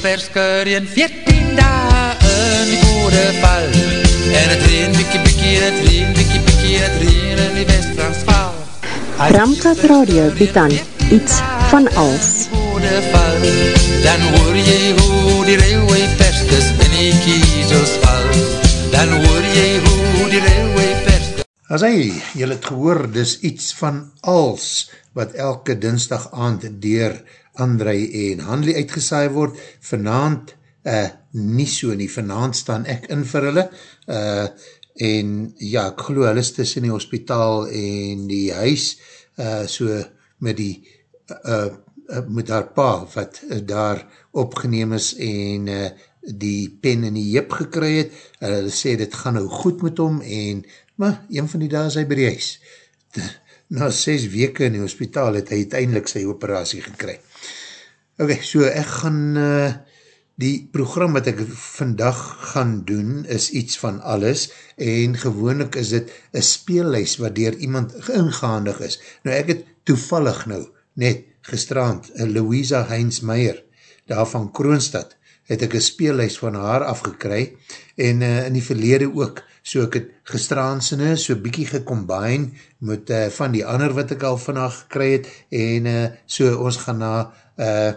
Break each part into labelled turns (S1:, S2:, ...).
S1: persker in 14 dagen in goede val. En het reen, bikkie, bikkie, het reen, bikkie, bikkie, het reen in die West-Transvaal.
S2: Ramkat Radio biedt aan iets van als.
S1: Dan hoor jy hoe die railway perskers in die kiezels val. Dan hoor jy hoe die railway perskers...
S3: As hy, jy het gehoor, dis iets van als wat elke dinsdag aand dier André en Hanley uitgesaai word, vanavond uh, nie so nie, vanavond staan ek in vir hulle, uh, en ja, ek geloof hulle is tussen die hospitaal en die huis, uh, so met die, uh, uh, met haar pa, wat uh, daar opgeneem is en uh, die pen in die jip gekry het, uh, hulle sê dit gaan nou goed met hom, en, maar, een van die daas hy by die huis, na 6 weke in die hospitaal het hy uiteindelik sy operatie gekry. Ok, so ek gaan, uh, die program wat ek vandag gaan doen is iets van alles en gewoonlik is dit een speellys wat dier iemand ingehandig is. Nou ek het toevallig nou, net gestraand, eh, Louisa Heinz Meyer, daar van Kroonstad, het ek een speellys van haar afgekry en uh, in die verlede ook, so ek het gestraandsene, so bykie gecombine met uh, van die ander wat ek al van haar gekry het en uh, so ons gaan na uh,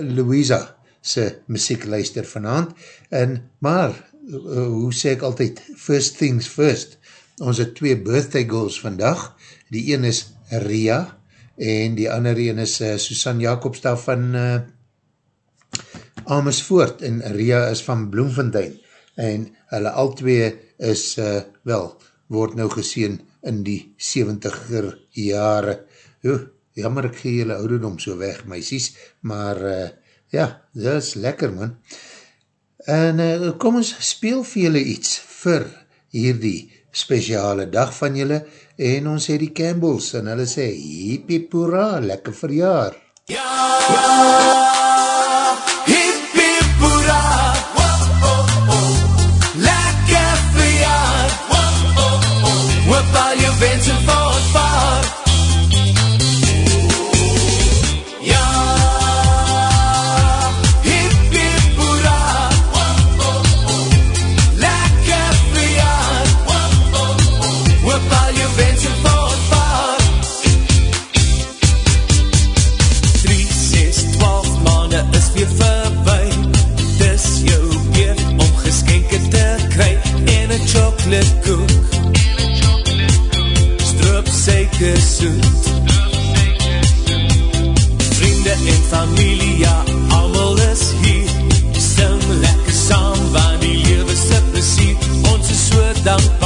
S3: Louisa se muziek luister vanavond, en maar, uh, hoe sê ek altyd, first things first, ons het twee birthday goals vandag, die een is Ria, en die ander een is uh, Susan Jacobstal van uh, Amersfoort, en Ria is van Bloemfontein, en hulle al twee is, uh, wel, word nou geseen in die 70er jare, Oeh, jammer ek gee julle ouderdom so weg, meisies, maar uh, ja, dit is lekker man. En uh, kom ons speel vir julle iets vir hierdie speciale dag van julle en ons sê die Campbells en hulle sê, hippie poera, lekker verjaar. Ja, ja. familia, ja, amal is hier, sing lekker saam, want die
S4: lewe sy plesier, ons is so dankbaar,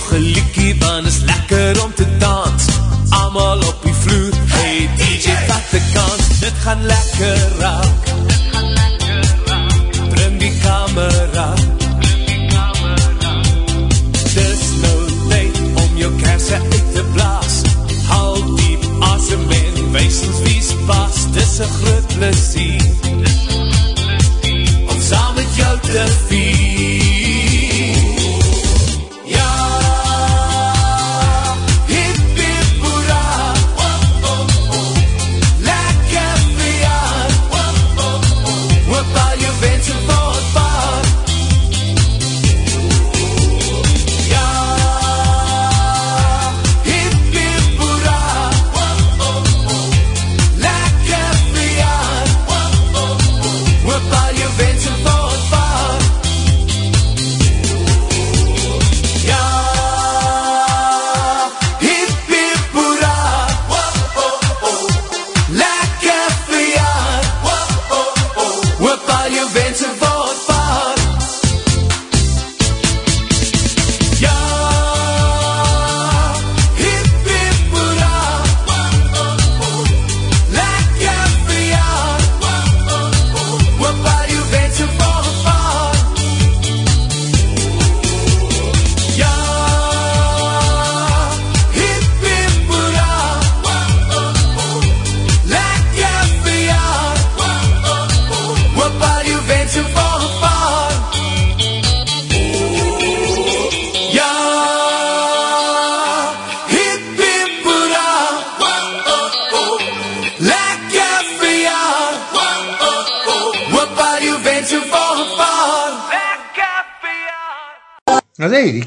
S4: nog een liekie, want is lekker om te dans. Amal op die vloer, hey DJ, vat de kans. Dit gaan lekker raak. Dit gaan lekker raak. Bring die camera. Bring die camera. Dis nou tijd om jou kerse uit te blaas. Haal diep asem en wees ons wie's pas. Dis een groot plezier. Dis een groot plezier. Om saam met jou te vier.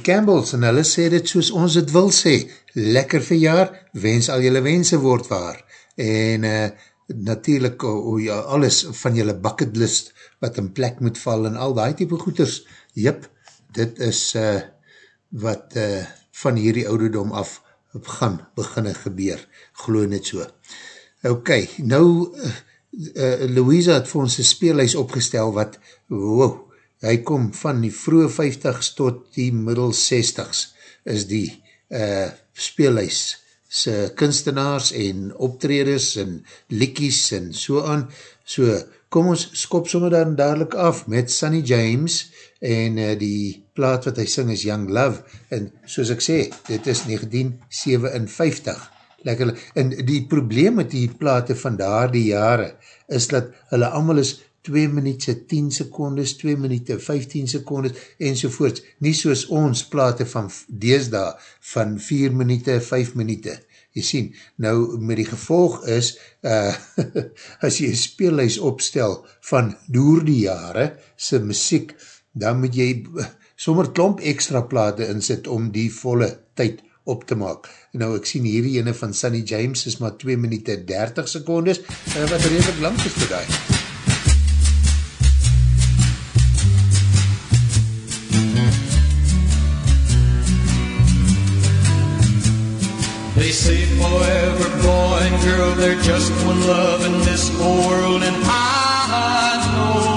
S3: Campbells en hulle sê dit soos ons het wil sê, lekker verjaar, wens al jylle wense word waar. En uh, natuurlijk oh, ja, alles van jylle bucketlist wat in plek moet val en al die type goeders, jyp, dit is uh, wat uh, van hierdie ouderdom af gaan beginne gebeur, geloof net so. Ok, nou, uh, uh, Louisa het vir ons een speelhuis opgestel wat, wow, hy kom van die vroege 50s tot die middel 60s, is die uh, speelhuis se kunstenaars en optreders en likkies en so aan, so kom ons skop sommer dan dadelijk af met Sunny James en uh, die plaat wat hy sing is Young Love. En soos ek sê, dit is 1957 lekker, en die probleem met die plate van daar die jare is dat hulle allemaal is 2 minuutse 10 secondes, 2 minuute 15 secondes en sovoorts. Nie soos ons plate van deesda van 4 minuute, 5 minuute. Jy sien, nou met die gevolg is, uh, as jy een speelhuis opstel van door die jare, sy muziek, dan moet jy sommer klomp extra plate insit om die volle tyd op te maak. Nou ek sien hierdie ene van Sunny James is maar 2 minuute 30 secondes, uh, wat redelijk lang is te daai.
S4: They say forever, boy and girl, they're just one love in this world, and I know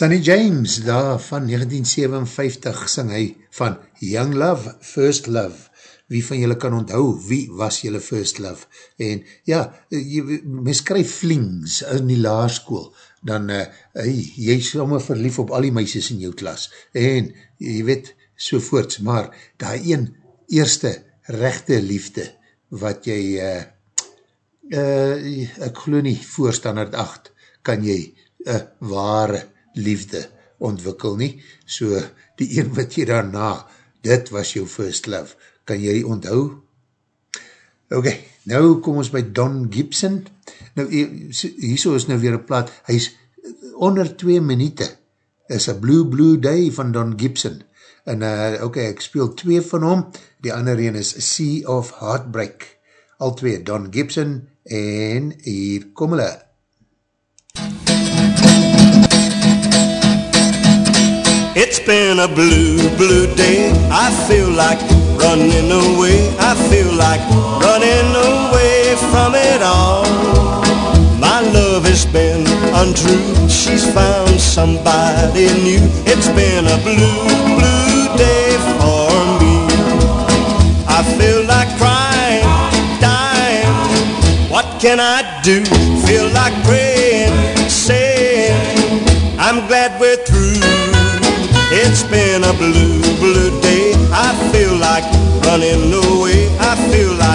S3: Sunny James, daar van 1957, sing hy van Young Love, First Love. Wie van julle kan onthou, wie was julle first love? En ja, mens skryf flings in die laarskoel, dan uh, hey, jy is sommer verlief op al die meisjes in jou klas. En jy weet, sovoorts, maar daar een eerste rechte liefde, wat jy, uh, uh, ek geloof nie, voor standaard 8, kan jy een ware liefde ontwikkel nie. So, die een wat jy daarna, dit was jou first love, kan jy die onthou? Ok, nou kom ons by Don Gibson. Nou, hierso is nou weer een plaat, hy is onder twee minute, is a Blue Blue Day van Don Gibson. En uh, ok, ek speel twee van hom, die ander een is Sea of Heartbreak. Al twee, Don Gibson en hier kom hulle.
S5: It's been a blue, blue day. I feel like running away. I feel like running away
S6: from it all. My love has been untrue. She's found somebody new. It's been a blue, blue day for me. I feel like crying, dying. What can I do? Feel like praying, saying, I'm glad we're through. It's been a blue, blue day. I feel like running away. I feel like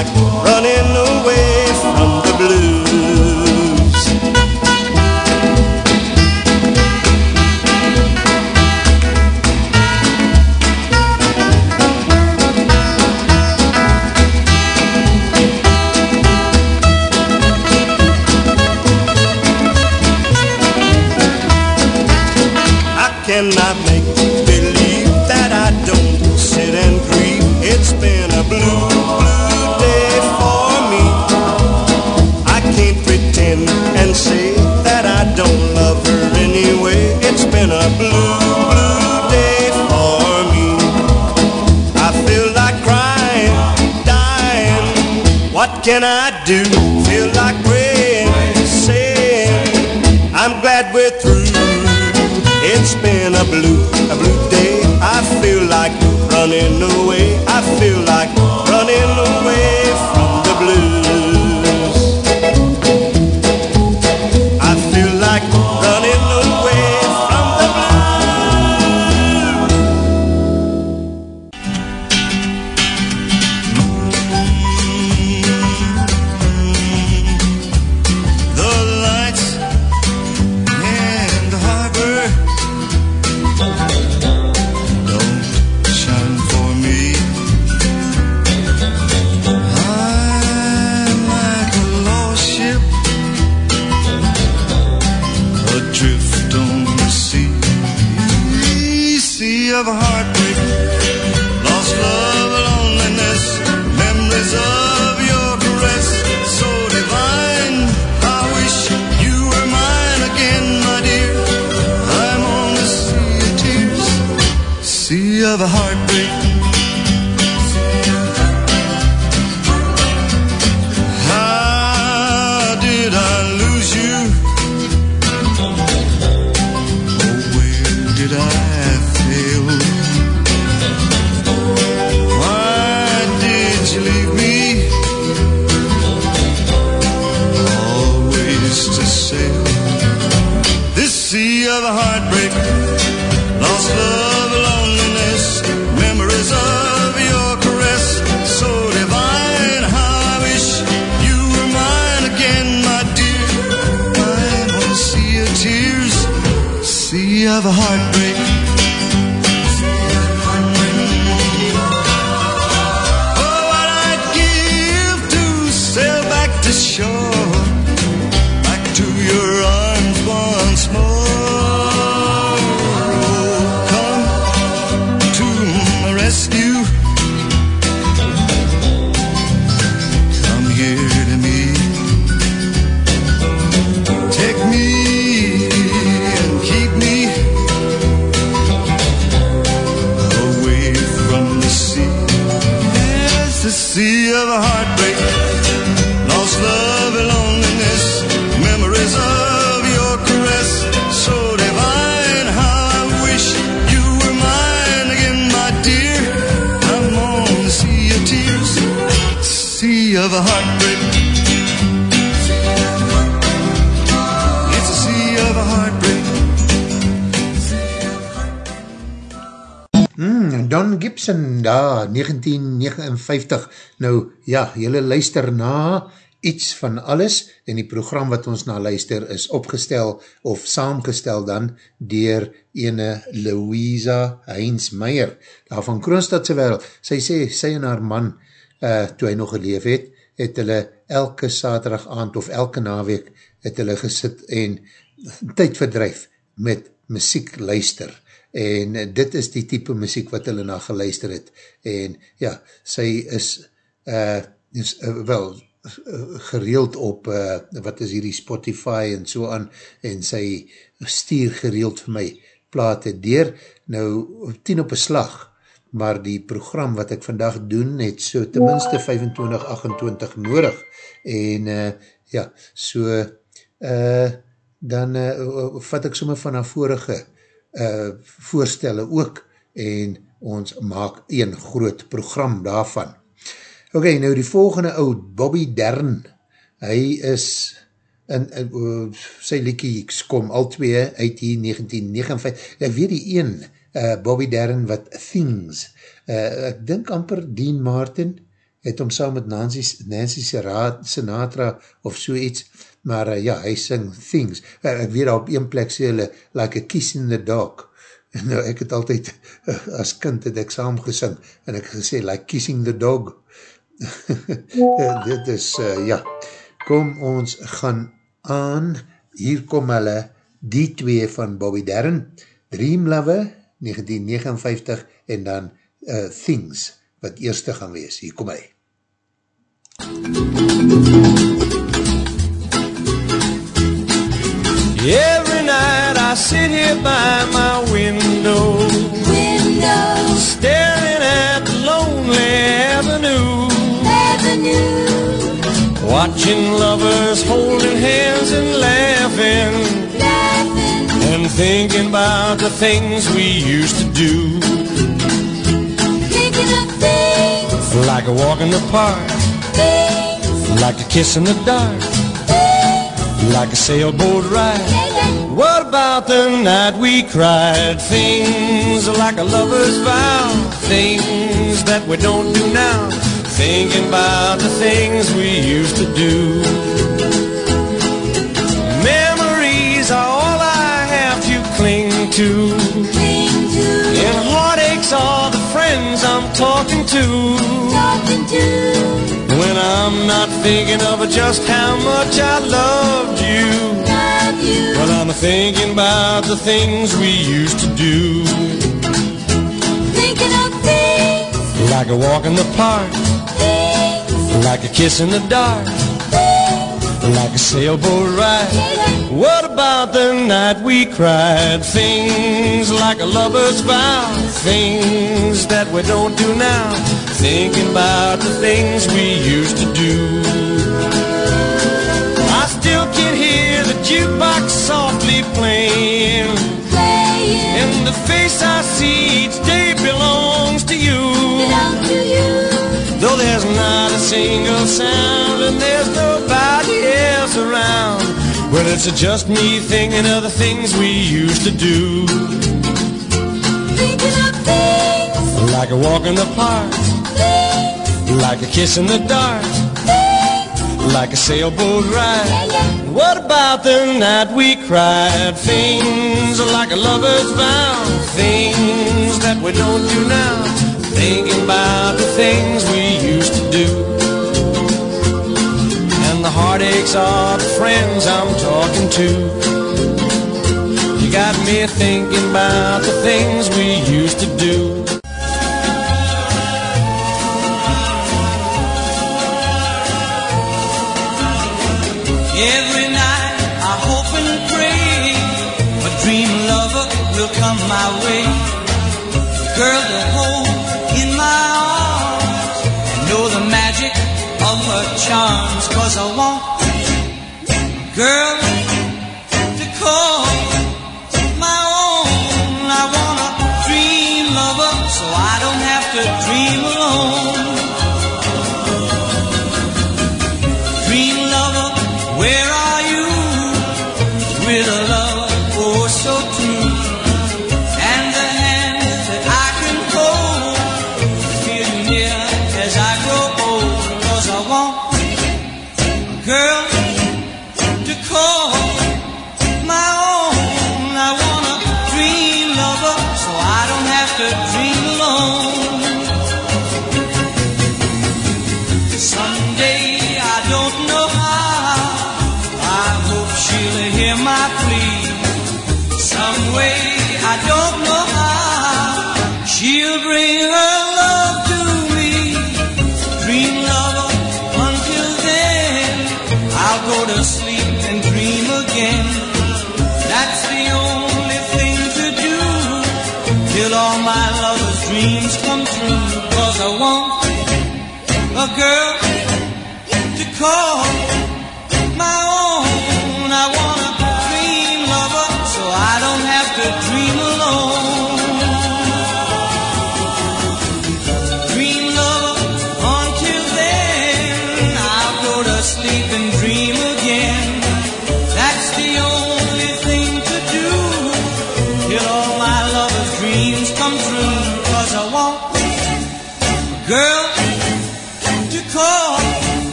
S3: 1959. Nou, ja, jylle luister na iets van alles en die program wat ons na luister is opgestel of saamgestel dan dier ene Louisa Heinz Meyer, daar van Kroonstadse wereld. Sy sê, sy en haar man, uh, toe hy nog geleef het, het hulle elke saterdag aand of elke naweek het hulle gesit en tyd verdrijf met muziek luister en uh, dit is die type muziek wat hulle na geluister het. En ja, sy is, uh, is uh, wel uh, gereeld op uh, wat is hierdie Spotify en so aan en sy stuur gereeld vir my plate deur. Nou tien op een slag maar die program wat ek vandag doen, het so tenminste 25, 28 nodig, en uh, ja, so, uh, dan uh, vat ek somme van haar vorige uh, voorstelle ook, en ons maak een groot program daarvan. Ok, nou die volgende oud, Bobby Dern, hy is, in, in uh, sy liekie kom al twee uit die 1959, ek weet die een, uh, Bobby Dern wat Things, uh, ek dink amper Dean Martin, het hom saam met Nancy, Nancy Sinatra of so iets, maar uh, ja, hy sing Things, uh, ek weet op een plek sê hulle, like a kiss in the dog, en nou ek het altyd, uh, as kind het ek saam gesing, en ek gesê, like kissing the dog, dit is, uh, ja, kom ons gaan aan, hier kom hulle, die twee van Bobby Darren, Dream Lover, 1959, en dan uh, Things, wat eerste gaan wees, hier kom hy.
S4: Every night I sit here by my window.
S7: Window.
S4: Staring at the lonely avenue.
S7: Avenue.
S4: Watching lovers holding hands and laughing.
S7: Laughing.
S4: And thinking about the things we used to do.
S7: Thinking of things.
S4: Like a walk in the park.
S7: Things.
S4: Like a kiss in the dark Like a sailboat ride. What about the night we cried? Things like a lover's vow. Things that we don't do now. Thinking about the things we used to do. Memories are all I have to cling to. And heartaches are the friends I'm talking to.
S7: Talking to
S4: I'm not thinking of just how much I loved you.
S7: Love you.
S4: Well, I'm thinking about the things we used to do.
S7: Thinking of things.
S4: Like a walk in the park.
S7: Things.
S4: Like a kiss in the dark.
S7: Things.
S4: Like a sailboat ride.
S7: Yeah, yeah.
S4: What about the night we cried? Things like a lover's vow. Things that we don't do now Thinking about the things we used to do. I still can hear the jukebox softly playing.
S7: Playing.
S4: And the face I see each day belongs to you.
S7: Belong to you.
S4: Though there's not a single sound And there's nobody else around. Well, it's just me thinking of the things we used to do.
S7: Thinking of things.
S4: Like a walk in the park Like a kiss in the dark. Like a sailboat ride. What about the night we cried? Things like a lover's vow. Things that we don't do now. Thinking about the things we used to do. And the heartaches are the friends I'm talking to. You got me thinking about the things we used to do
S8: Girl to hold in my arms and know the magic of her charms. Cause I want girl girl to call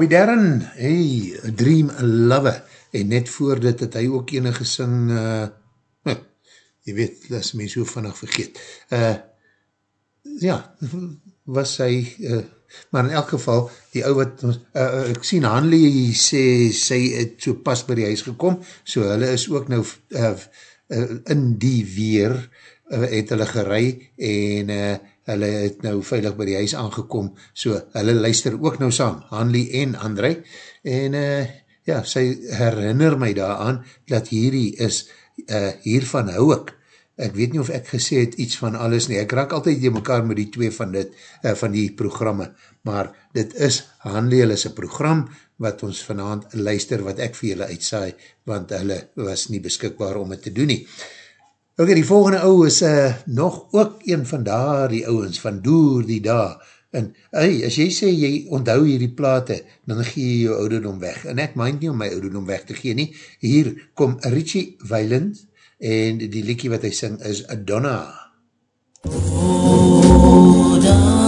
S3: Bobby Darren, hey, Dream Lover, en net voor dit het hy ook ene gesing, uh, huh, jy weet, dat is my so vannig vergeet. Uh, ja, was hy, uh, maar in elk geval, die ou wat, uh, ek sien Hanley sê, sy het so pas by die huis gekom, so hulle is ook nou uh, uh, in die weer, uh, het hulle gerei, en uh, hulle het nou veilig by die huis aangekom, so hulle luister ook nou saam, Hanley en André, en uh, ja, sy herinner my daaraan, dat hierdie is, uh, hiervan hou ek, ek weet nie of ek gesê het iets van alles nie, ek raak altyd die mekaar met die twee van dit, uh, van die programme, maar dit is Hanley, hulle is een program, wat ons vanavond luister, wat ek vir julle uitsaai, want hulle was nie beskikbaar om het te doen nie. Ok, die volgende ou is uh, nog ook een van daar, die ouwens, van Doer die daar, en hey, as jy sê, jy onthou hierdie plate, dan gee jy jou ouderdom weg, en ek mind nie om my ouderdom weg te gee nie, hier kom Richie Weiland, en die liekie wat hy sing is Donna.
S9: I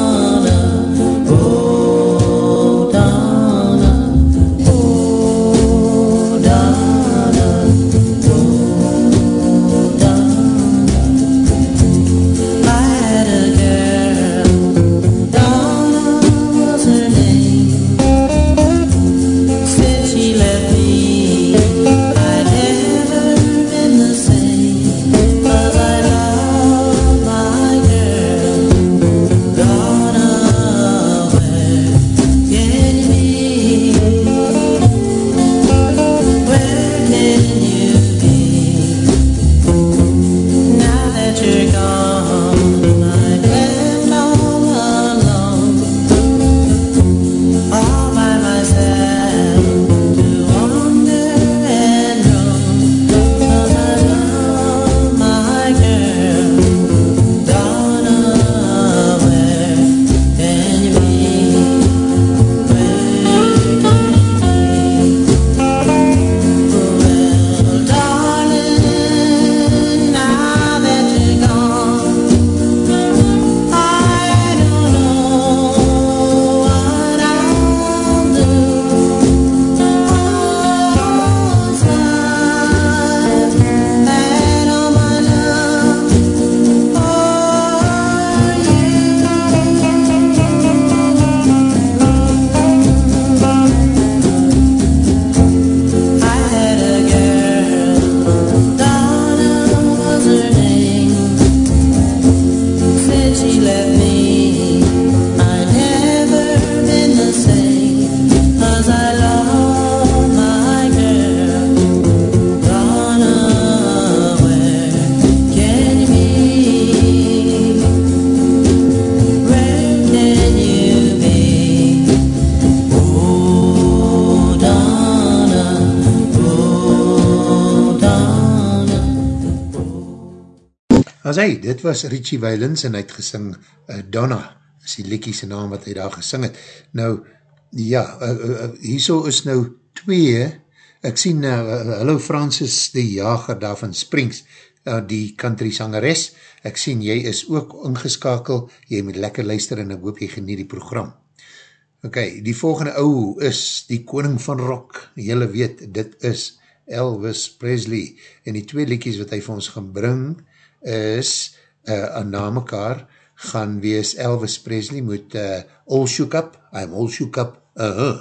S9: was
S3: Richie Weilens en hy het gesing uh, Donna, is die liekie sy naam wat hy daar gesing het. Nou, ja, uh, uh, hierso is nou twee, ek sien, uh, hallo Francis die jager daar van Springs, uh, die country sangeres, ek sien, jy is ook ingeskakel, jy moet lekker luister en ek hoop jy geniet die program. Ok, die volgende ou is die koning van rock, jylle weet, dit is Elvis Presley, en die twee liedjies wat hy vir ons gaan bring, is, Eh, uh, na mekaar gaan wees Elvis Presley moet uh, eh, All Shook Up, I'm All Shook Up, uh -huh.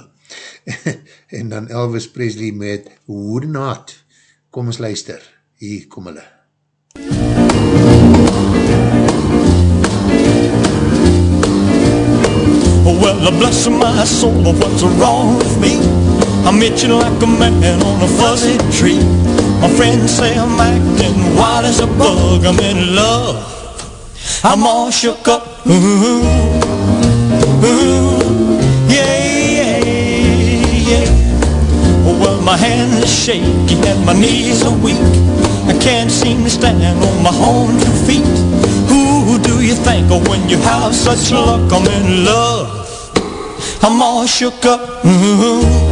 S3: en dan Elvis Presley met Would Not. Kom ons luister, hier kom hulle.
S8: Well, bless my soul, but what's wrong with me? I'm itching like a man on a fuzzy tree. My friends say I'm acting wild as a bug. I'm in love. I'm all shook up. Ooh, ooh, yeah, yeah, yeah. Well, my hands are shaky and my knees are weak. I can't seem to stand on my own two feet. Who do you think of when you have such luck? I'm in love. I'm all shook up. Ooh,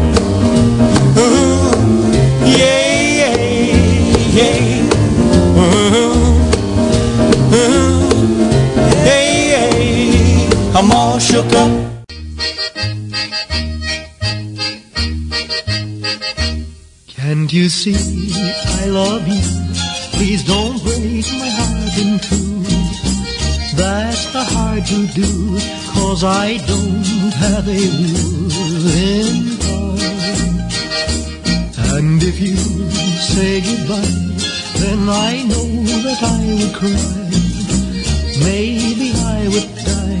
S10: Can't you see I love you? Please don't break my heart in two. That's the hard to do, cause I don't have a wooden heart. And if you say goodbye, then I know that I would cry. Maybe I would die,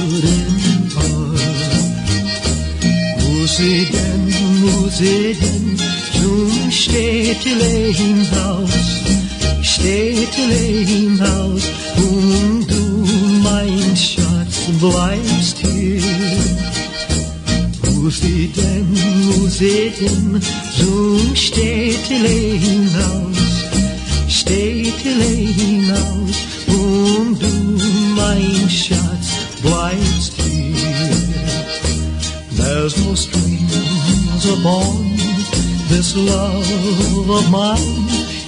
S10: Musiken, Musiken, zum Städtele hinaus, Städtele hinaus, und du, mein Schatz, bleibst hier. Musiken, Musiken, zum Städtele hinaus, Städtele hinaus, und du, mein Schatz, bleibst hier. There's no strings upon this love of mine.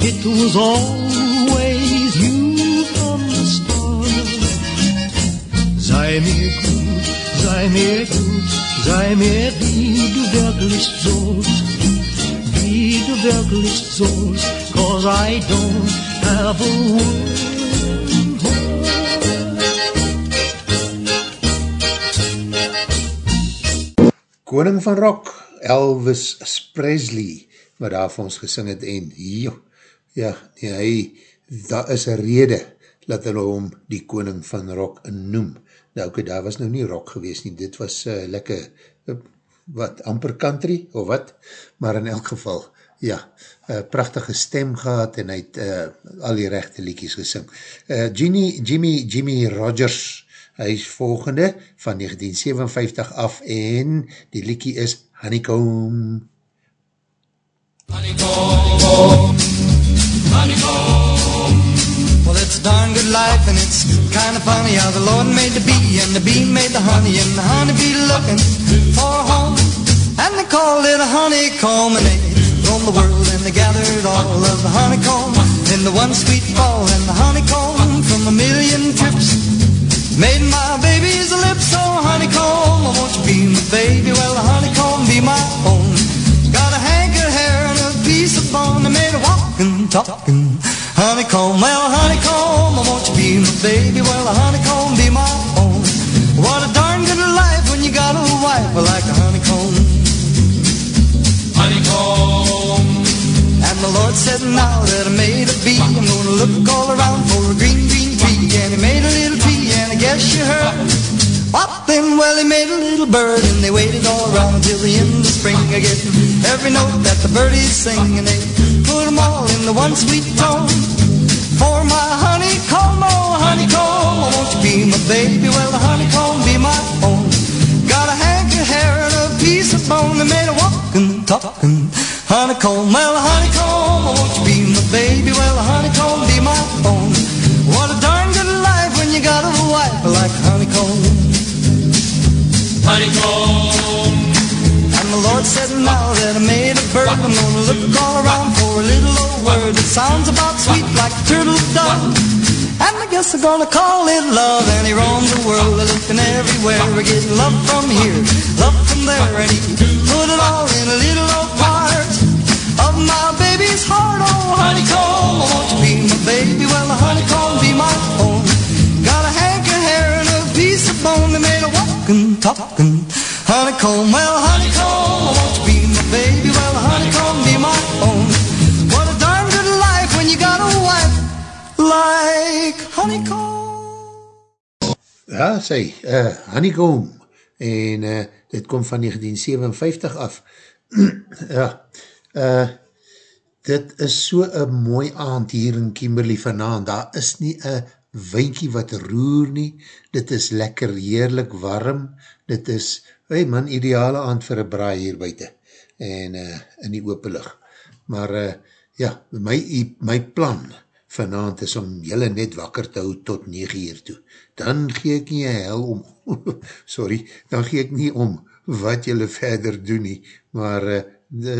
S10: It was always you from the start. Sei mir gut, sei mir gut, sei mir wie du wirklich sollst, wie du wirklich sollst, cause I don't have a wooden
S3: Koning van Rock, Elvis Presley, wat daar vir ons gesing het, en jo, ja, nee, hy, daar is een rede, dat hulle hom die Koning van Rock noem. Nou, ok, daar was nou nie rock gewees nie, dit was uh, lekker, uh, wat, amper country, of wat, maar in elk geval, ja, uh, prachtige stem gehad, en hy het uh, al die rechte liedjes gesing. Uh, Jimmy, Jimmy, Jimmy Rogers, hy is volgende, van 1957 af, en die liedje is Honeycomb.
S11: Honeycomb, honeycomb. Well, it's a darn good life, and it's kind of funny how the Lord made the bee, and the bee made the honey, and the honeybee looking for a home. And they called it a honeycomb, and they roamed the world, and they gathered all of the honeycomb in the one sweet fall, and the honeycomb from a million trips Made my baby's lips so honeycomb. I want you to be my baby, well, honeycomb be my own. Got a hank of hair and a piece of bone I made her walking, talking. Honeycomb, well, honeycomb, I want you to be my baby, well, honeycomb be my own. What a darn good life when you got a wife like a honeycomb. Honeycomb. And the Lord said, now that I made a bee, I'm gonna look all around for a green, green tree. And he made a little guess you heard. What then? Well, he made a little bird, and they waited all around till the end of spring again. Every note that the birdies sing, and they put them all in the one sweet tone. For my honeycomb, oh honeycomb, won't you be my baby? Well, the honeycomb be my own. Got a hank of hair and a piece of bone and made a walking, talking honeycomb. Well, honeycomb, won't you Honeycomb, And the Lord said, now that I made a bird, I'm gonna look all around for a little old word that sounds about sweet like a turtle dove. And I guess I'm gonna call it love. And he roams the world, looking everywhere, getting love from here, love from there, and he put it all in a little old part of my baby's heart. Oh, honeycomb, won't you be my baby? Well, honeycomb be my own. Talking honeycomb. Well, honeycomb, won't you be my baby? Well, honeycomb be my own. What a darn good life when you got a wife like honeycomb.
S3: Ja, sy, uh, Honeycomb, en uh, dit kom van 1957 af. ja, uh, dit is so een mooi aand hier in Kimberley vanavond, daar is nie een wijnkie wat roer nie, dit is lekker heerlik warm, dit is, hey man, ideale aand vir een braai hier buiten, en uh, in die openlig. Maar uh, ja, my, my plan vanavond is om jylle net wakker te hou tot 9 uur toe. Dan gee ek nie hel om, sorry, dan gee ek nie om wat jylle verder doen nie, maar uh, de,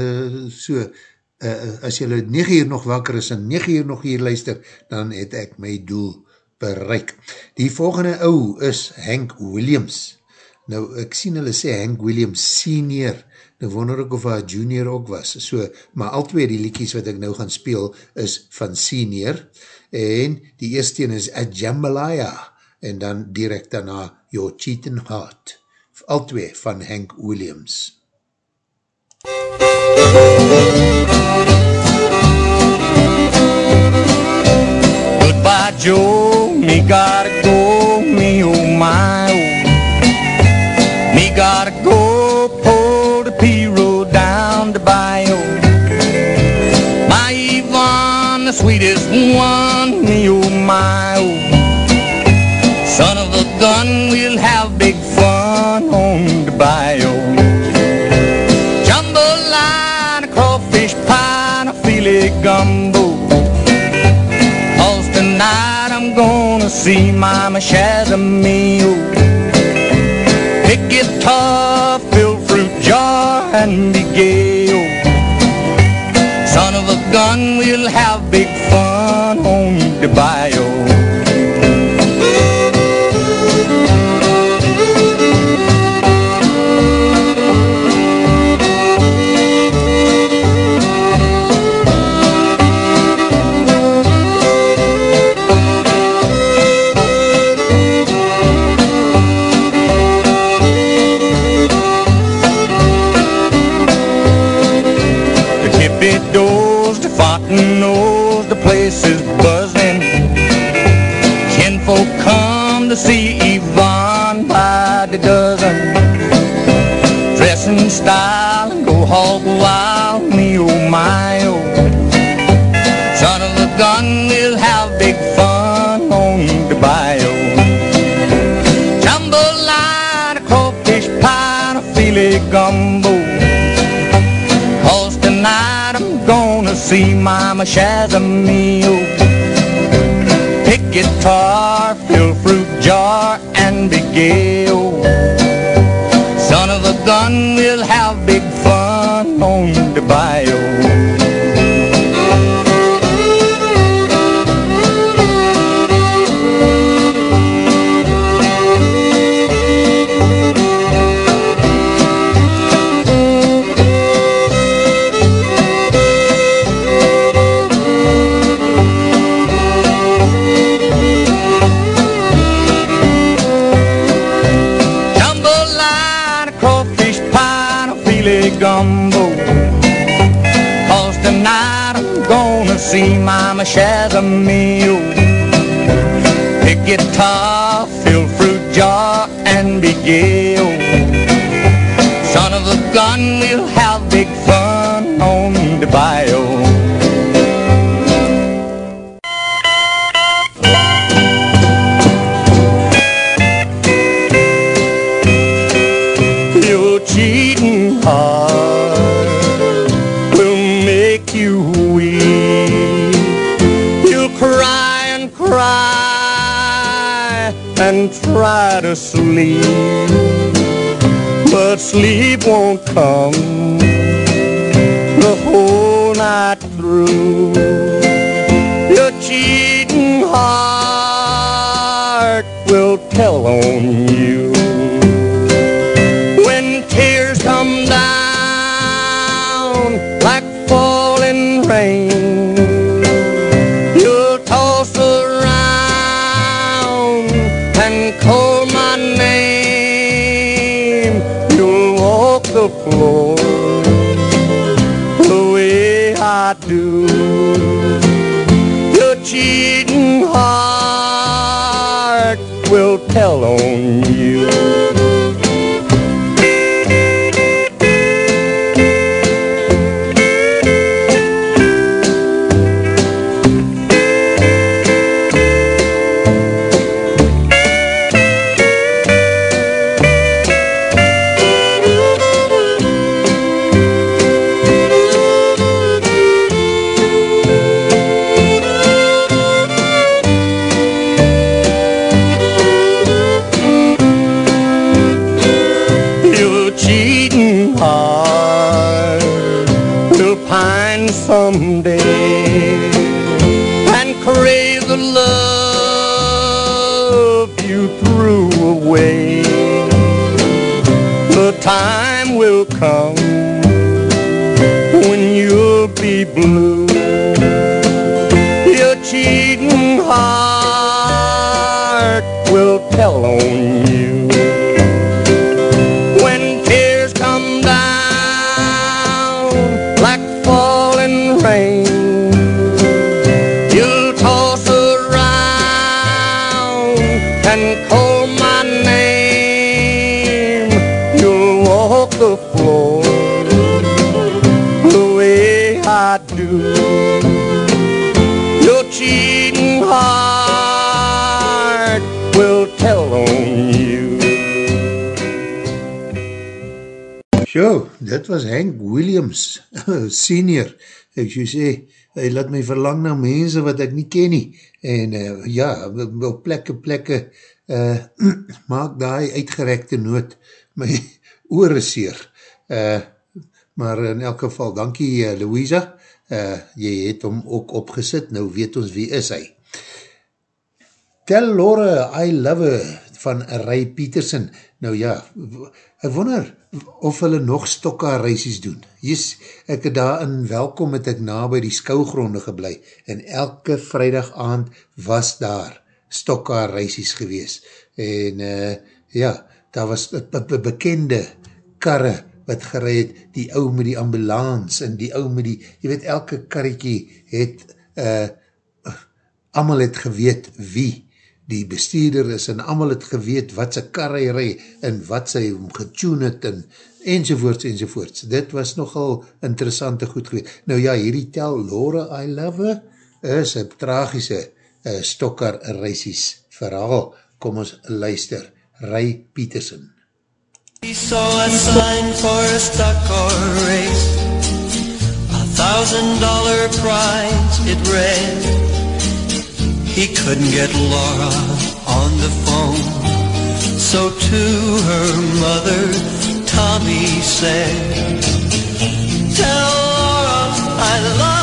S3: so, uh, as jylle 9 uur nog wakker is en 9 uur nog hier luister, dan het ek my doel bereik. Die volgende ou is Hank Williams. Nou, ek sien hulle sê Hank Williams senior, nou wonder ek of hy junior ook was, so, maar al twee die liekies wat ek nou gaan speel is van senior, en die eerste een is A Jambalaya, en dan direct daarna Your Cheating Heart, al twee van Hank Williams.
S12: Goodbye, Joe. Me gotta go. Me oh my oh. Gotta go. Pull the P road down the bayou. My Yvonne, the sweetest one. Me oh my oh. Son of a gun, we'll have big fun on the bayou. Jambalaya, crawfish pie, a filet gumbo. Cause tonight I'm gonna see Mama Shazamio. Guitar, fill fruit jar, and be gay. Son of a gun, we'll have see Mama Shazamio. Pick guitar, fill fruit jar, and be oh. Son of a gun, we'll have big fun on the bayou. See Mama Shazamio. Pick guitar, fill fruit jar, and be gay. Son of a gun, we'll have big fun on the bio. Try to sleep, but sleep won't come the whole night through. Your cheating heart will tell on you tell on you.
S3: Dit was Hank Williams, senior. Ek so sê, hy laat my verlang na mense wat ek nie ken nie. En uh, ja, op plekke, plekke, uh, maak die uitgerekte noot my oore seer. Uh, maar in elk geval, dankie uh, Louisa, uh, jy het hom ook opgesit, nou weet ons wie is hy. Tell Laura I Love Her van Ray Peterson. Nou ja, ek wonder of hulle nog stokka reisies doen. Yes, ek het daar in welkom het ek na by die skouwgronde geblei en elke vrijdag aand was daar stokka reisies gewees. En uh, ja, daar was be bekende karre wat gerei het, die ou met die ambulance en die ou met die, jy weet, elke karretjie het, uh, amal het geweet wie die bestuurder is en amal het geweet wat sy kar hy rij en wat sy hom getune het en enzovoorts enzovoorts. Dit was nogal interessante goed geweet. Nou ja, hierdie tel Laura I Love is een tragische uh, stokkar reisies verhaal. Kom ons luister. Ray Peterson.
S13: He saw a sign for a stock car race. A thousand dollar prize it read. He couldn't get Laura on the phone. So to her mother, Tommy said, Tell Laura I love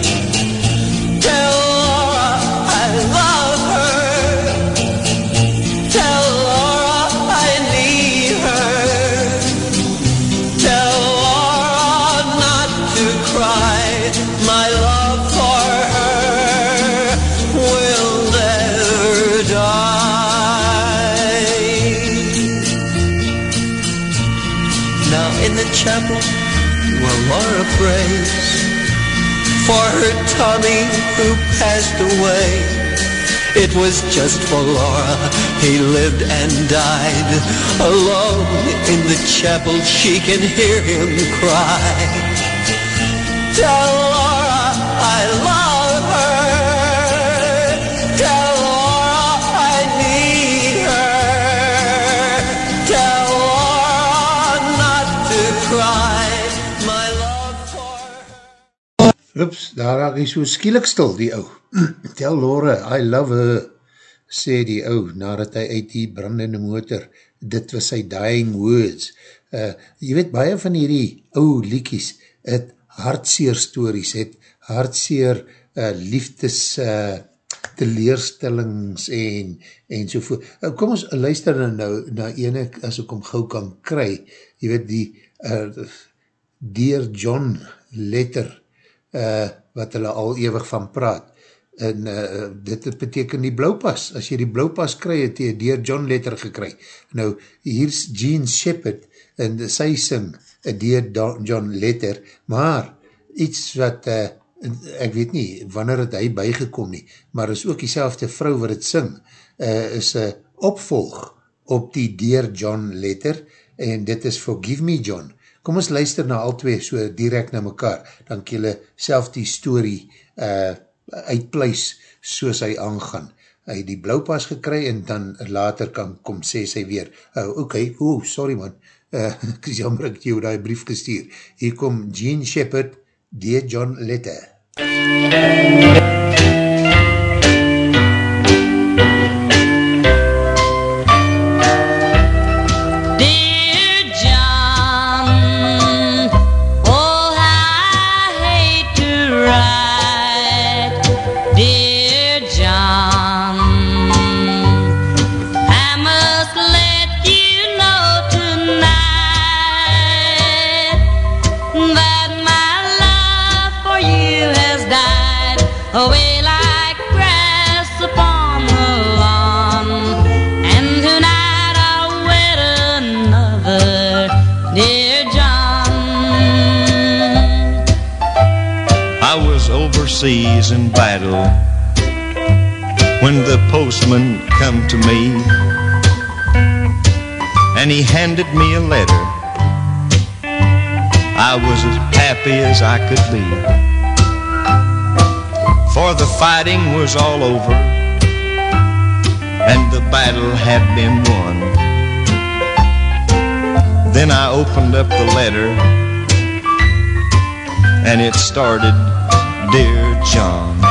S13: Laura prays for her Tommy who passed away. It was just for Laura he lived and died. Alone in the chapel she can hear him cry. Tell
S3: Ups, daar raak hy so skielik stil, die ou. Tell Laura, I love her, sê die ou, nadat hy uit die brandende motor, dit was sy dying words. Uh, jy weet, baie van hierdie ou liekies, het hartseer stories, het hartseer uh, liefdes uh, teleerstellings en, en sovoort. Uh, kom ons luister nou, nou na ene, as ek om gauw kan kry, jy weet die uh, Dear John letter, uh, wat hulle al ewig van praat. En uh, dit beteken die blauwpas. As jy die blauwpas kry, het jy Dear John letter gekry. Nou, hier is Gene Shepard, en sy sing a Dear John letter, maar iets wat, uh, ek weet nie, wanneer het hy bygekom nie, maar is ook die vrou wat het sing, uh, is een opvolg op die Dear John letter, en dit is Forgive Me John. Kom ons luister na al twee so direct na mekaar, dan kan jylle self die story uh, uitpluis soos hy aangaan. Hy die blauwpas gekry en dan later kan kom sê sy weer, oh, ok, oh, sorry man, uh, ek is jammer ek jou die brief gestuur. Hier kom Gene Shepard, Dear John Letter.
S14: Dear
S15: in battle when the postman come to me and he handed me a letter. I was as happy as I could be. For the fighting was all over and the battle had been won. Then I opened up the letter and it started, Dear John.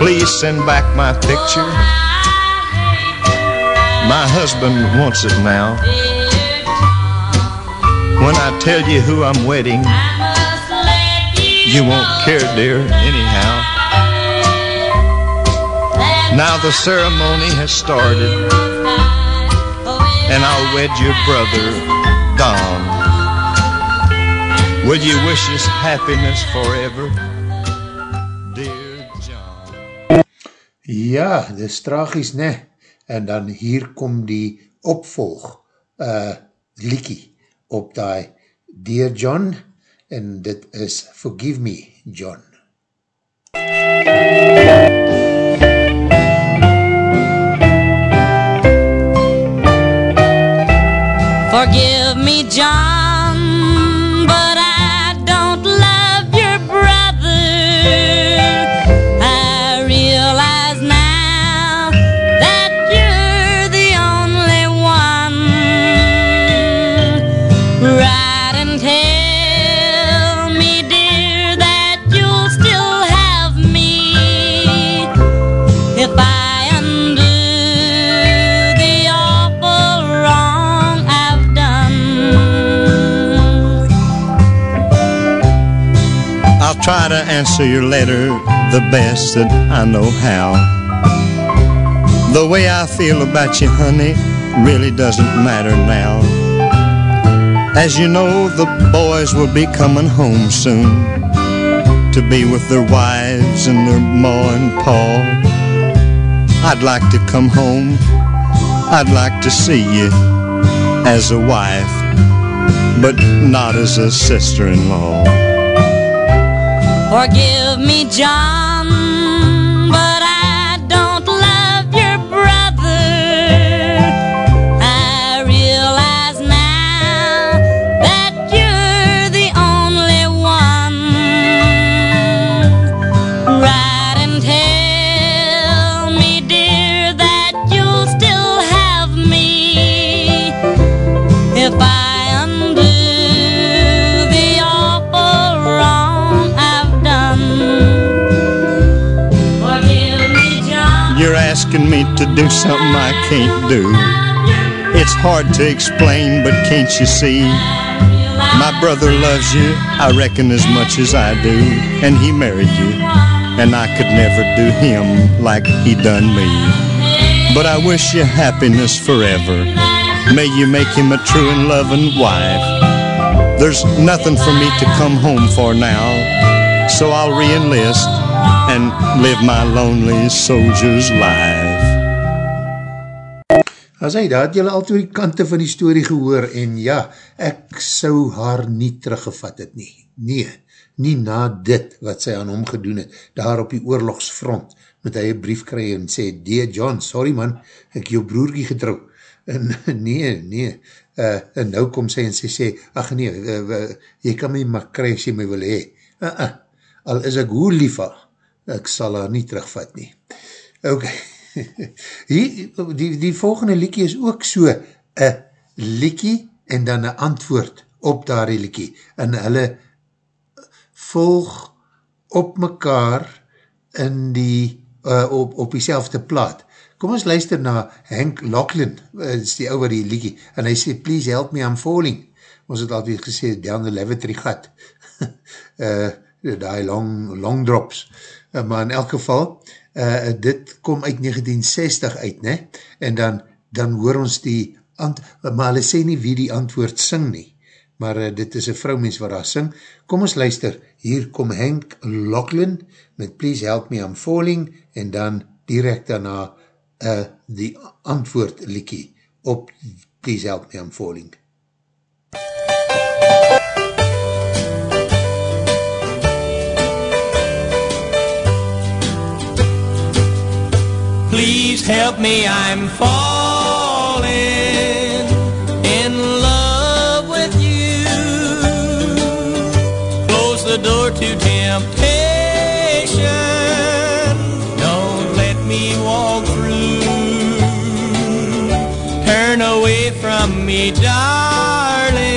S15: Please send back my picture? My husband wants it now. When I tell you who I'm wedding, you won't care, dear, anyhow. Now the ceremony has started, and I'll wed your brother, Don. Will you wish us happiness forever?
S3: Ja, dis tragies, ne? En dan hier kom die opvolg uh, liekie op die Dear John en dit is Forgive Me, John.
S14: Forgive me, John,
S15: try to answer your letter the best that I know how. The way I feel about you, honey, really doesn't matter now. As you know, the boys will be coming home soon to be with their wives and their ma and pa. I'd like to come home. I'd like to see you as a wife, but not as a or
S14: give me John.
S15: Do something I can't do. It's hard to explain, but can't you see? My brother loves you, I reckon as much as I do, and he married you, and I could never do him like he done me. But I wish you happiness forever. May you make him a true and loving wife. There's nothing for me to come home for now, so I'll re-enlist and live my lonely soldier's life.
S3: As hy, daar het julle al twee kante van die story gehoor en ja, ek sou haar nie teruggevat het nie. Nee, nie na dit wat sy aan hom gedoen het, daar op die oorlogsfront, met hy een brief kry en sê, Dear John, sorry man, ek jou broerkie getrouw. En nee, nee, uh, en nou kom sy en sy sê, ach nee, uh, uh, jy kan my maar kry as jy my wil hee. Uh, uh, al is ek hoe lief al, ek sal haar nie terugvat nie. Ok, Hier, die, die volgende liekie is ook so een liekie en dan een antwoord op daar die liekie. En hulle volg op mekaar in die, uh, op, op die selfde plaat. Kom ons luister na Hank Lachlan, uh, is die ouwe die liekie, en hy sê, please help me, I'm falling. Ons het altyd gesê, down the lavatory gat. uh, die long, long drops. Uh, maar in elk geval, uh, dit kom uit 1960 uit, ne? En dan, dan hoor ons die, maar hulle sê nie wie die antwoord sing nie, maar uh, dit is een vrouwmens wat daar sing. Kom ons luister, hier kom Hank Lachlan met Please Help Me I'm Falling en dan direct daarna uh, die antwoord liekie op Please Help Me I'm Falling.
S13: Please help me, I'm falling in love with you. Close the door to temptation. Don't let me walk through. Turn away from me, darling.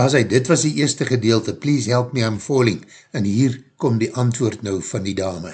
S14: Daar sê, dit was die eerste gedeelte, please help me, I'm falling, en hier kom die antwoord nou van die dame.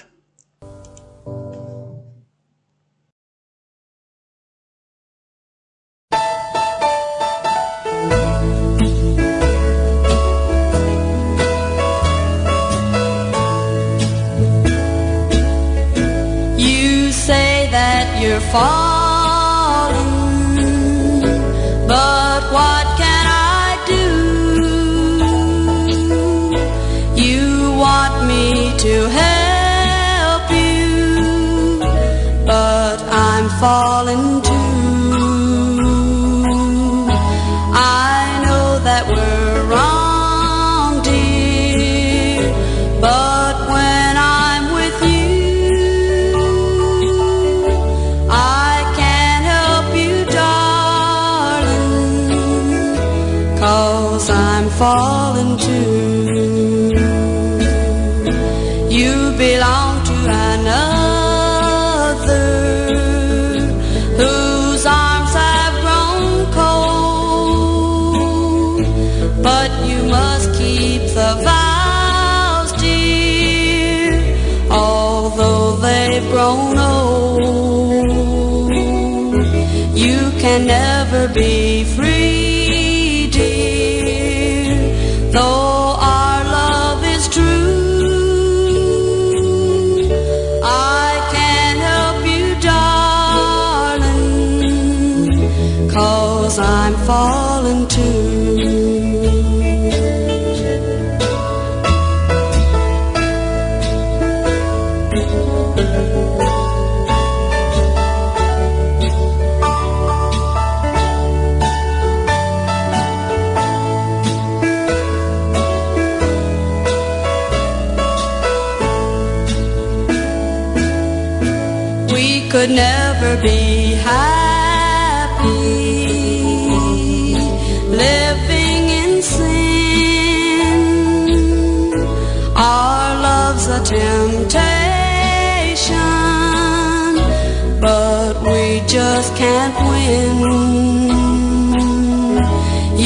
S3: Win.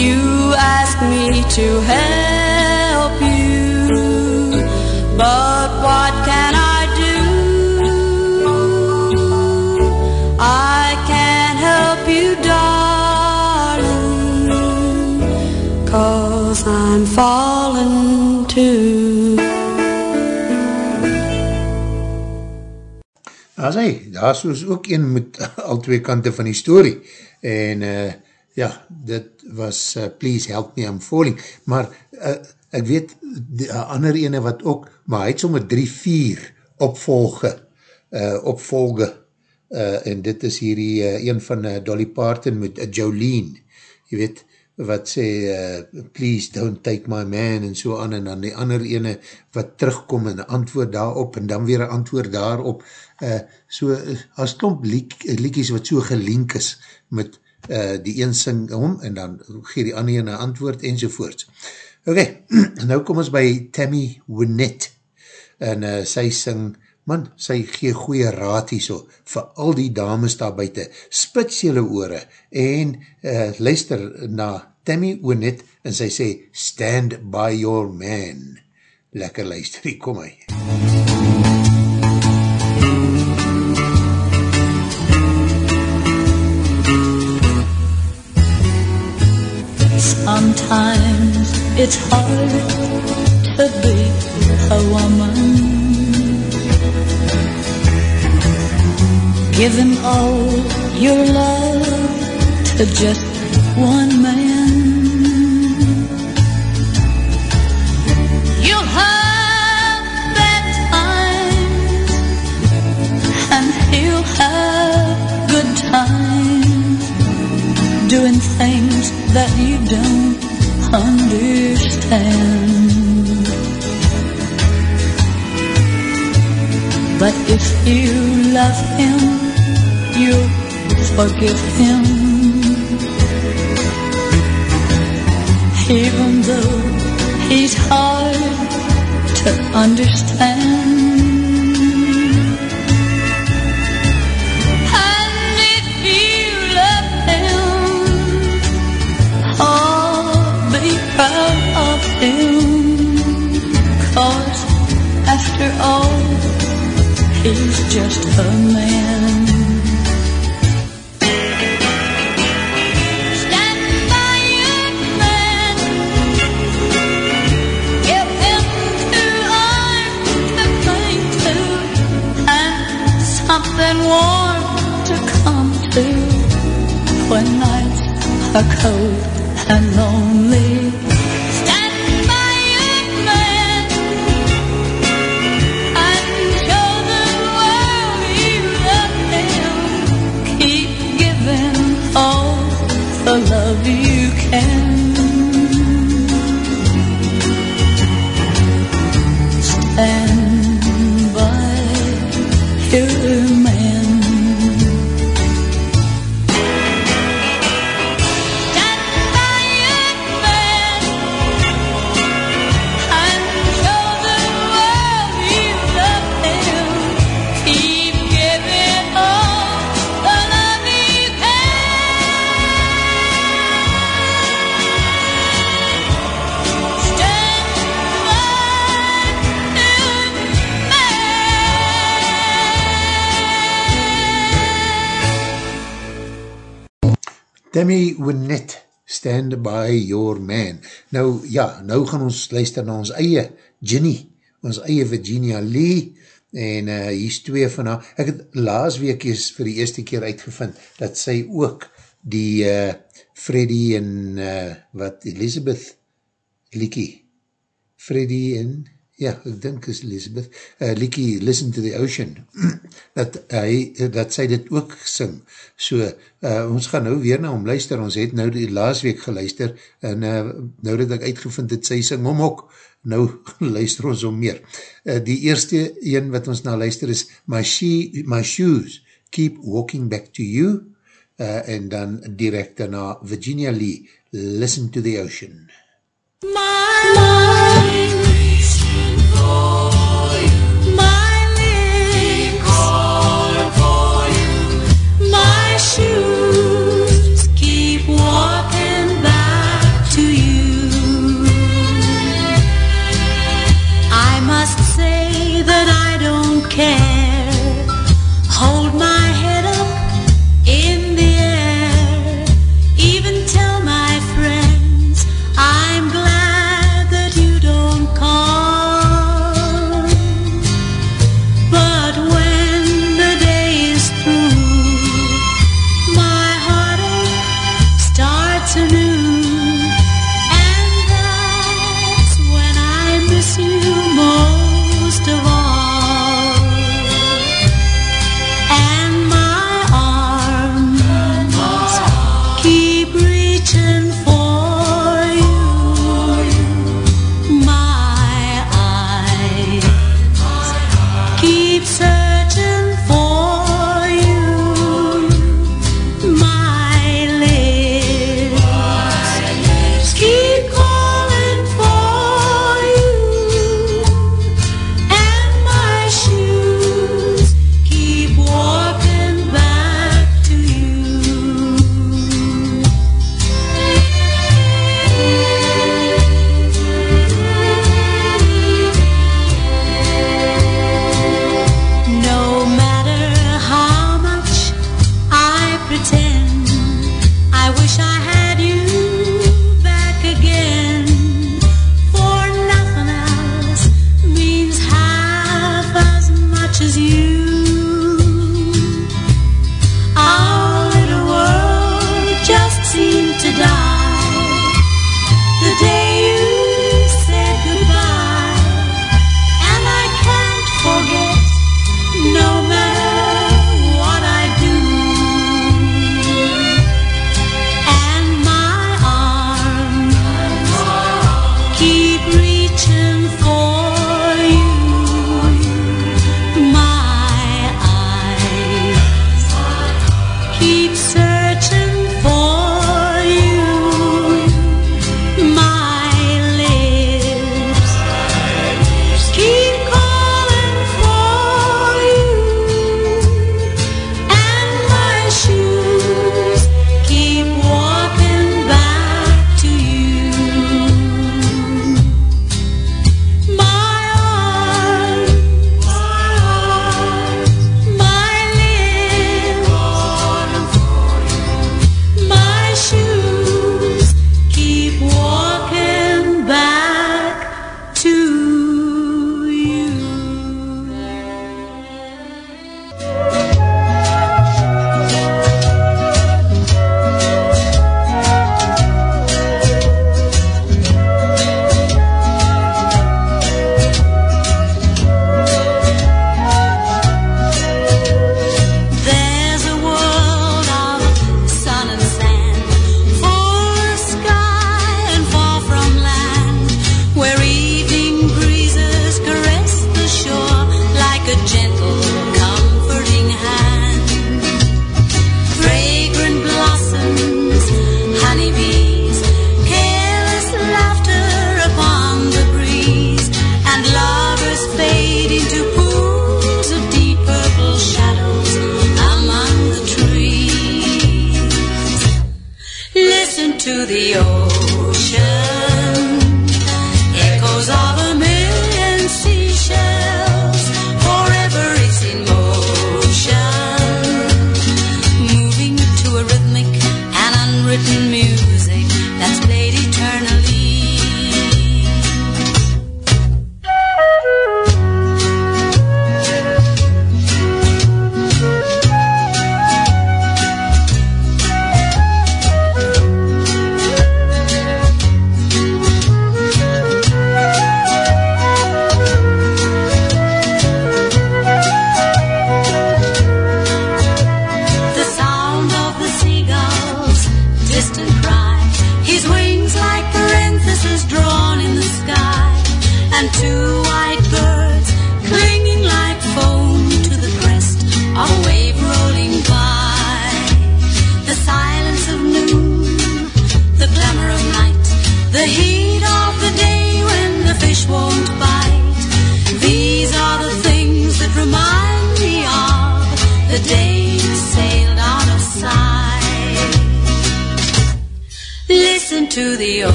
S3: You ask me to help you, but what can I do? I can't help you, darling, cause I'm falling too.
S14: Daar sê, daar is ons ook een met al twee kante van die story, en uh, ja, dit was uh, Please Help Me, I'm Falling, maar uh, ek weet, die uh, ander ene wat ook, maar hy het sommer drie, vier opvolge, uh, opvolge, uh, en dit is hierdie uh, een van uh, Dolly Parton met uh, Jolene, jy weet, wat sê, uh, please don't take my man, en so aan, en dan die ander ene wat terugkom, en antwoord daarop, en dan weer een antwoord daarop, uh, so, uh, as klomp liek, liekies wat so gelink is, met uh, die een sing om, en dan gee die ander een antwoord, enzovoorts. Ok, nou kom ons by Tammy Wynette, en uh, sy sing, man, sy gee goeie raad hier so, vir al die dames daar buiten, spits jylle oore, en uh, luister na Tammy Onet, en sy sê, stand by your man. Lekker luister, hier kom hy.
S7: Sometimes it's hard to be a woman Giving all your love to just one man. You'll have bad times, and he'll have good times, doing things that you don't understand. But if you love him, you forgive him. Even though he's hard to understand. And if you love him, oh, be proud of Cause after all, he's just a man. Are cold and lonely.
S3: Tammy Wynette, Stand By Your Man. Nou, ja, nou gaan ons luister na ons eie Ginny, ons eie Virginia Lee, en uh, hier is twee van haar, ek het laas week eens vir die eerste keer uitgevind, dat sy ook die uh, Freddie en uh, wat, Elizabeth Liekie, Freddie en, ja, ek dink is Elizabeth, uh, Liekie, Listen to the Ocean, dat, hy, dat sy dit ook sing. So, uh, ons gaan nou weer na hom luister, ons het nou die laas week geluister, en uh, nou dat ek uitgevind het, sy sing hom ook, nou luister ons om meer. Uh, die eerste een wat ons na luister is, My, she, my Shoes Keep Walking Back to You, uh, en dan direct daarna Virginia Lee, Listen to the Ocean.
S7: My soy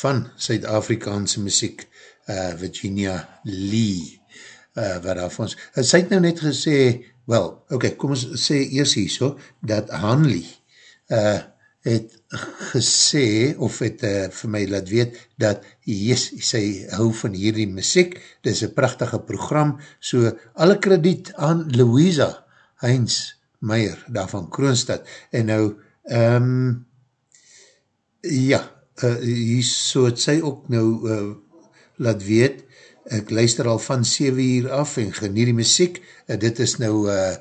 S7: van Suid-Afrikaanse muziek, uh, Virginia Lee, uh, wat daar ons, uh, sy het nou net gesê, wel, ok, kom ons sê eers hier so, dat Hanley uh, het gesê, of het uh, vir my laat weet, dat yes, sy hou van hierdie muziek, dit is een prachtige program, so alle krediet aan Louisa Heinz Meyer, daar van Kroonstad, en nou, um, Ja, uh, hier so het sy ook nou uh, laat weet, ek luister al van 7 uur af en geniet die muziek, uh, dit is nou uh,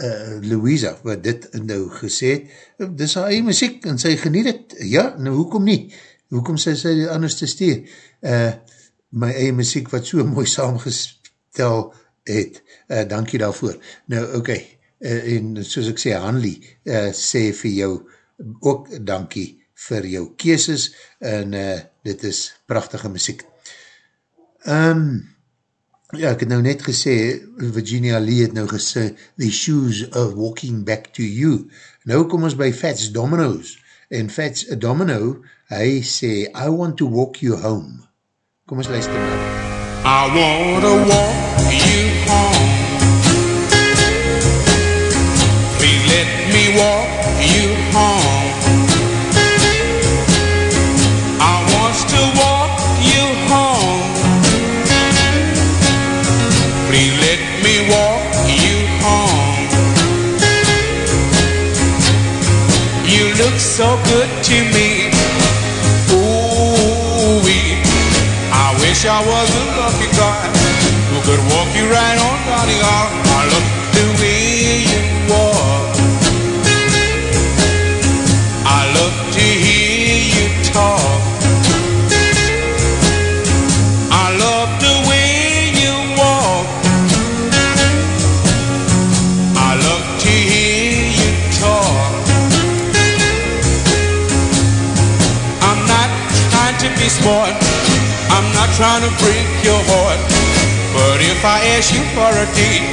S7: uh, Louisa, wat dit nou gesê het, uh, dit is haar eie muziek en sy geniet het, ja, nou hoekom nie, hoekom sy sy anders te steer, uh, my eie muziek wat so mooi saamgestel het, uh, dankie daarvoor, nou oké, okay, uh, en soos ek sê, Hanley uh, sê vir jou, ook dankie vir jou keeses en uh, dit is prachtige muziek. Um, ja, ek het nou net gesê, Virginia Lee het nou gesê, the shoes of walking back to you. Nou kom ons by Fats Domino's en Fats Domino, hy sê, I want to walk you home. Kom ons luister nou.
S16: I wanna walk you could walk you right on aisle. I love the way you walk. I love to hear you talk. I love the way you walk. I love to hear you talk. I'm not trying to be smart. I'm not trying to break your heart. If I ask you for a date,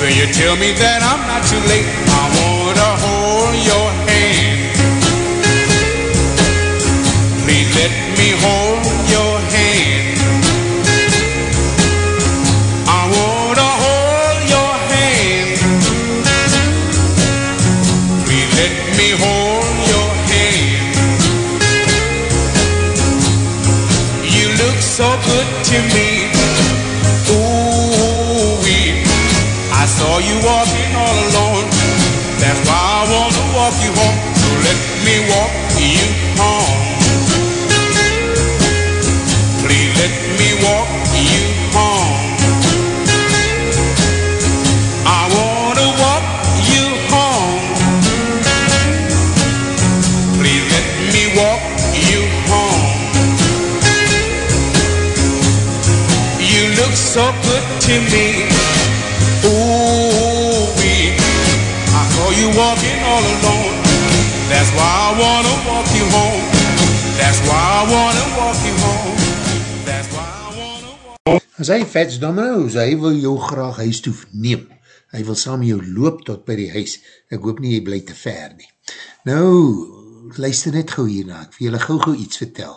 S16: will you tell me that I'm not too late? I wanna hold your hand. Please let me hold your hand. I wanna hold your hand. Please let me hold your hand. You look so good to me.
S3: As hy Fats Domino's, hy wil jou graag huis toe neem. Hy wil saam jou loop tot by die huis. Ek hoop nie jy bly te ver nie. Nou, luister net gauw hierna. Ek wil julle gauw gauw iets vertel.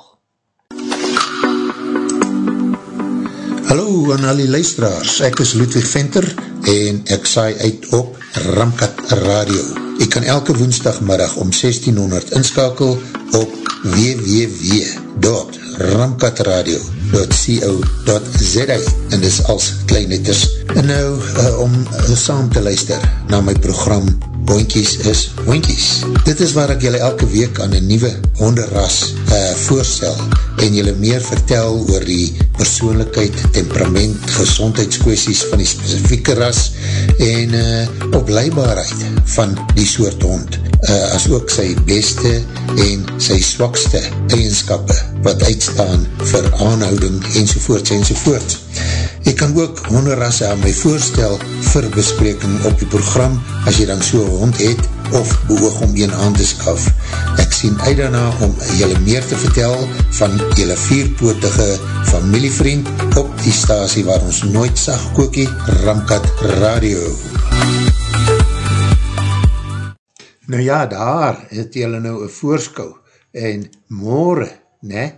S3: Hallo aan al die luisteraars, ek is Ludwig Venter en ek saai uit op Ramkat Radio. Ek kan elke woensdagmiddag om 1600 inskakel op www.ramkatradio.co.za en dis als klein letters. En nou, uh, om uh, saam te luister na my program Hoinkies is Hoinkies. Dit is waar ek julle elke week aan een nieuwe honderras uh, voorstel en julle meer vertel oor die persoonlijkheid, temperament, gezondheidskwesties van die specifieke ras en uh, opleibaarheid van die soort hond, uh, as ook sy beste en sy swakste eigenskappe wat uitstaan vir aanhouding enzovoorts enzovoorts. Ek kan ook honderrasse aan my voorstel vir bespreking op die program as jy dan so een hond het of beoog om een aan te skaf. Ek sien uit daarna om jylle meer te vertel van jylle vierpootige familievriend op die stasie waar ons nooit sag kookie Ramkat Radio. Nou ja, daar het jylle nou een voorskou en morgen, ne,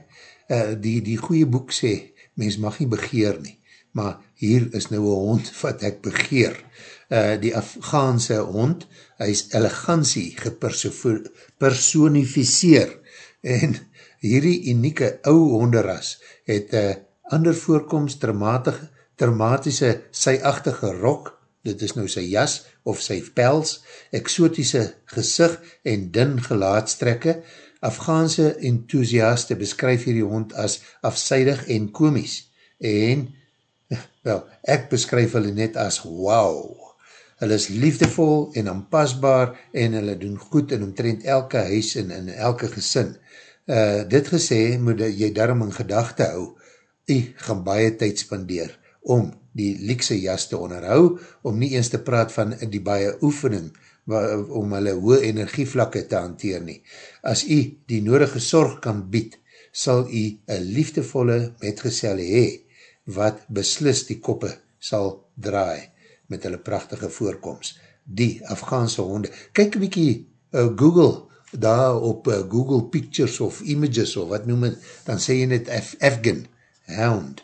S3: uh, die, die goeie boek sê, mens mag nie begeer nie maar hier is nou een hond wat ek begeer. Uh, die Afghaanse hond, hy is elegantie gepersonificeer en hierdie unieke ou honderras het uh, ander voorkomst dramatige, dramatische syachtige rok, dit is nou sy jas of sy pels, eksotische gezicht en din gelaatstrekke. Afghaanse enthousiaste beskryf hierdie hond as afseidig en komies en Wel, ek beskryf hulle net as wow. Hulle is liefdevol en aanpasbaar en hulle doen goed in omtrent elke huis en in elke gesin. Uh, dit gesê, moet jy daarom in gedachte hou, jy gaan baie tyd spandeer om die liekse jas te onderhou, om nie eens te praat van die baie oefening, om hulle hoë energievlakke te hanteer nie. As jy die nodige sorg kan bied, sal jy een liefdevolle metgeselle hee, wat beslis die koppe sal draai met hulle prachtige voorkomst. Die Afghaanse honde. Kijk een bykie uh, Google, daar op uh, Google Pictures of Images of wat noem het, dan sê jy net Af Afghan Hound.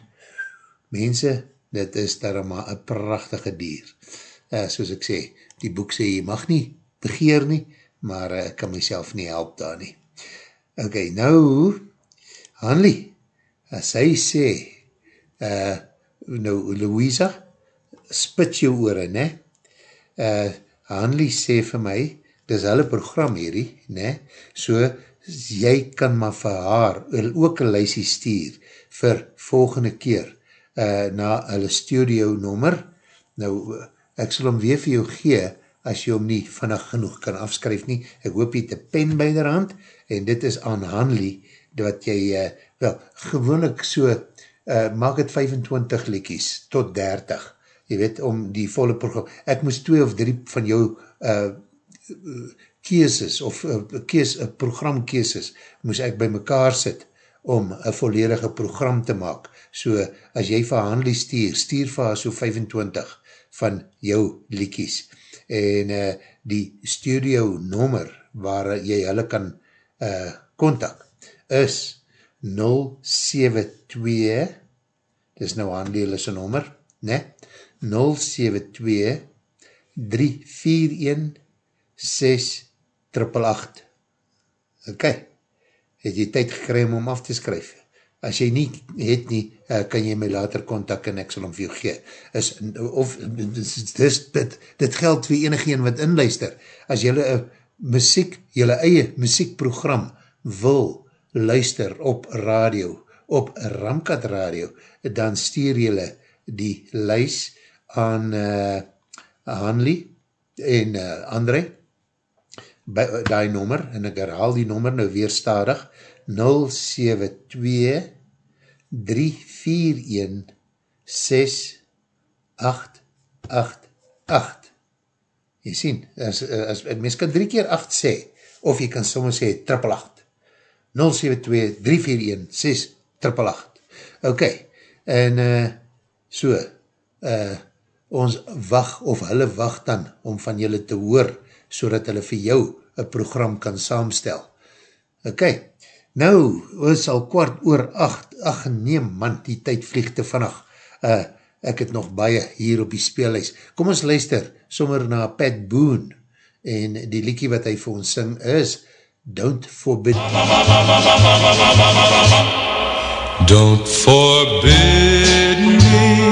S3: Mense, dit is daar maar een prachtige dier. Uh, soos ek sê, die boek sê jy mag nie begeer nie, maar ek uh, kan myself nie help daar nie. Ok, nou, Hanlie, as hy sê, uh, nou Louisa, spit jou oor, ne? Uh, Hanlie sê vir my, dis hulle program hierdie, ne, so jy kan maar vir haar ook een lysie stuur vir volgende keer uh, na hulle studio nommer, nou ek sal hom weer vir jou gee as jy hom nie vannig genoeg kan afskryf nie, ek hoop jy te pen by der hand, en dit is aan Hanley, wat jy, uh, wel, gewoonlik so, uh, maak het 25 likies, tot 30, jy weet, om die volle program, ek moes twee of drie van jou uh, keeses, of uh, kees, uh, programkeeses, moes ek by mekaar sit, om een volledige program te maak, so, as jy vir Hanley stuur, stuur vir haar so 25 van jou likies, en uh, die studio nommer, waar jy hulle kan kontak, uh, is 072 dis nou Hanley sy nommer, ne? 072 341 6888 ok het jy tyd gekry om om af te skryf as jy nie het nie uh, kan jy my later kontak en ek sal om vir jou gee. Is, of dis, dis, dit, dit geld vir enige een wat inluister. As jylle een muziek, jylle eie muziekprogram wil luister op radio op Ramkat Radio, dan stuur jylle die lys aan uh, Hanley en uh, André by die nommer, en ek herhaal die nommer nou weer stadig, 072 341 6888 Jy sien, as, as, as mens kan drie keer 8 sê, of jy kan soms sê triple 8 072 341 6888 Ok, en uh, so, uh, ons wacht, of hulle wacht dan, om van julle te hoor, so dat hulle vir jou een program kan saamstel. Ok, nou, is al kwart oor acht, ach neem man, die tyd vlieg te vannig, uh, ek het nog baie hier op die speelhuis. Kom ons luister, sommer na Pat Boone, en die liekie wat hy vir ons sing is, Don't Forbid.
S15: Don't forbid me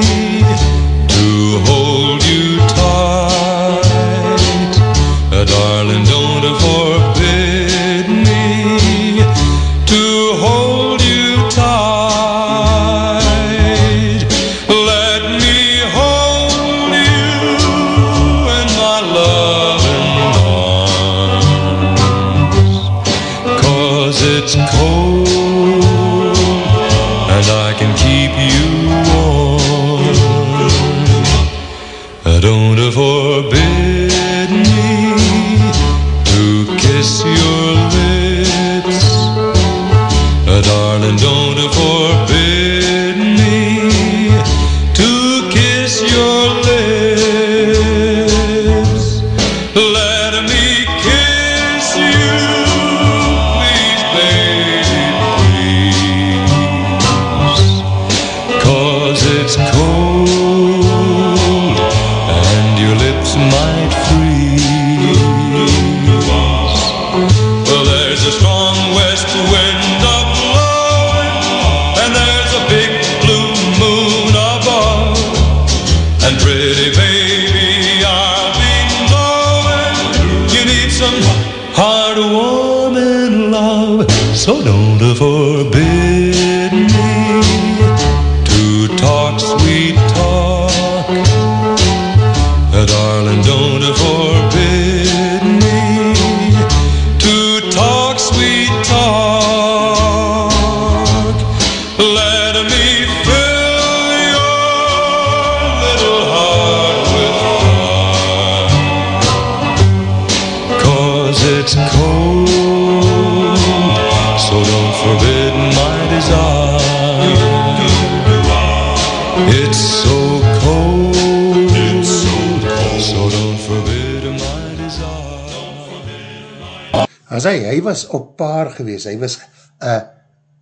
S3: was op paar gewees, hy was uh,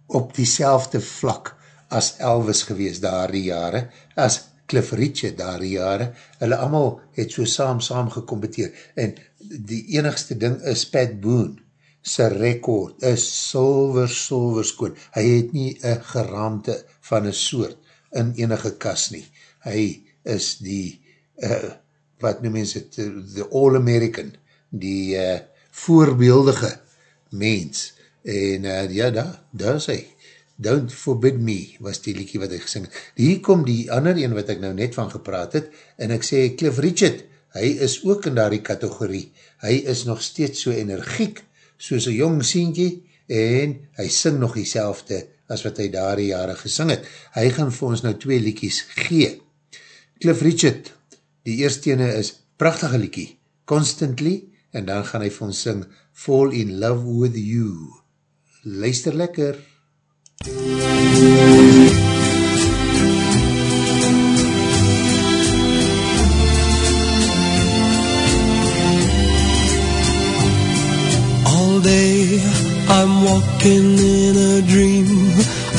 S3: op die vlak as Elvis gewees daar die jare, as Cliff Richard daar die jare, hulle allemaal het so saam saam gekompeteer, en die enigste ding is Pat Boone, sy rekord is silver, silver skoon, hy het nie een geraamte van een soort in enige kas nie, hy is die, uh, wat noem mens het, the all-American die uh, voorbeeldige mens, en uh, ja, daar, daar is hy, Don't Forbid Me, was die liekie wat ek gesing. Hier kom die ander een wat ek nou net van gepraat het, en ek sê, Cliff Richard, hy is ook in daardie kategorie, hy is nog steeds so energiek, soos een jong sientje, en hy sing nog die selfde, as wat hy daardie jare gesing het. Hy gaan vir ons nou twee liekies gee. Cliff Richard, die eerste ene is prachtige liekie, Constantly, en dan gaan hy vir ons sing Fall in Love with You. Luister lekker.
S6: All day I'm walking in a dream.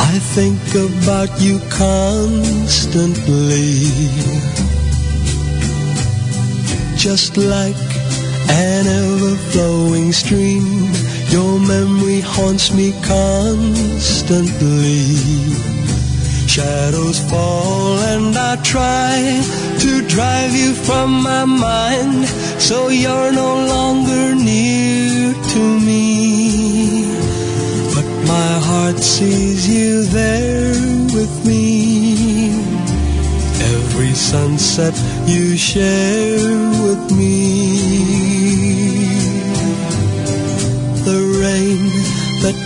S6: I think about you constantly. Just like an ever-flowing stream, your memory haunts me constantly. Shadows fall and I try to drive you from my mind so you're no longer near to me. But my heart sees you there with me. Every sunset you share with me.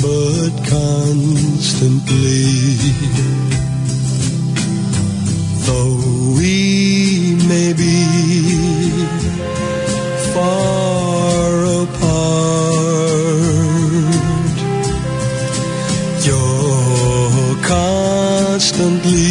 S6: but constantly. Though we may be far apart. You're constantly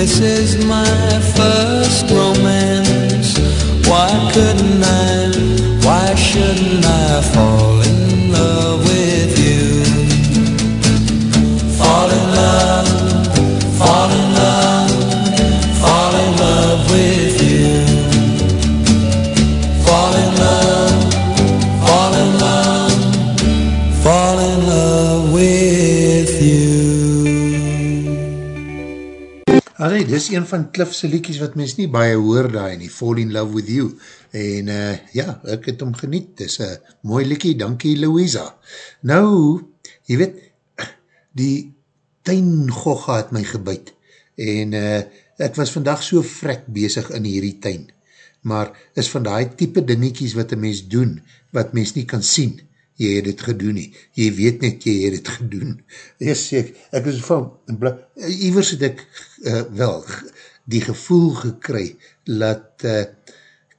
S6: This is my first romance. Why couldn't I? Why shouldn't I fall
S3: Allee, dis een van Cliffse liedjes wat mens nie baie hoor daar nie, Fall in Love With You. En uh, ja, ek het hom geniet, dis een mooi liedje, dankie Louisa. Nou, jy weet, die tuingogga het my gebuid. En uh, ek was vandag so vrek bezig in hierdie tuin. Maar is van die type dingetjies wat een mens doen, wat mens nie kan sien, jy het het gedoen nie. Jy weet net, jy het het gedoen. Yes, ek, ek is van, ivers het ek uh, wel die gevoel gekry, dat uh,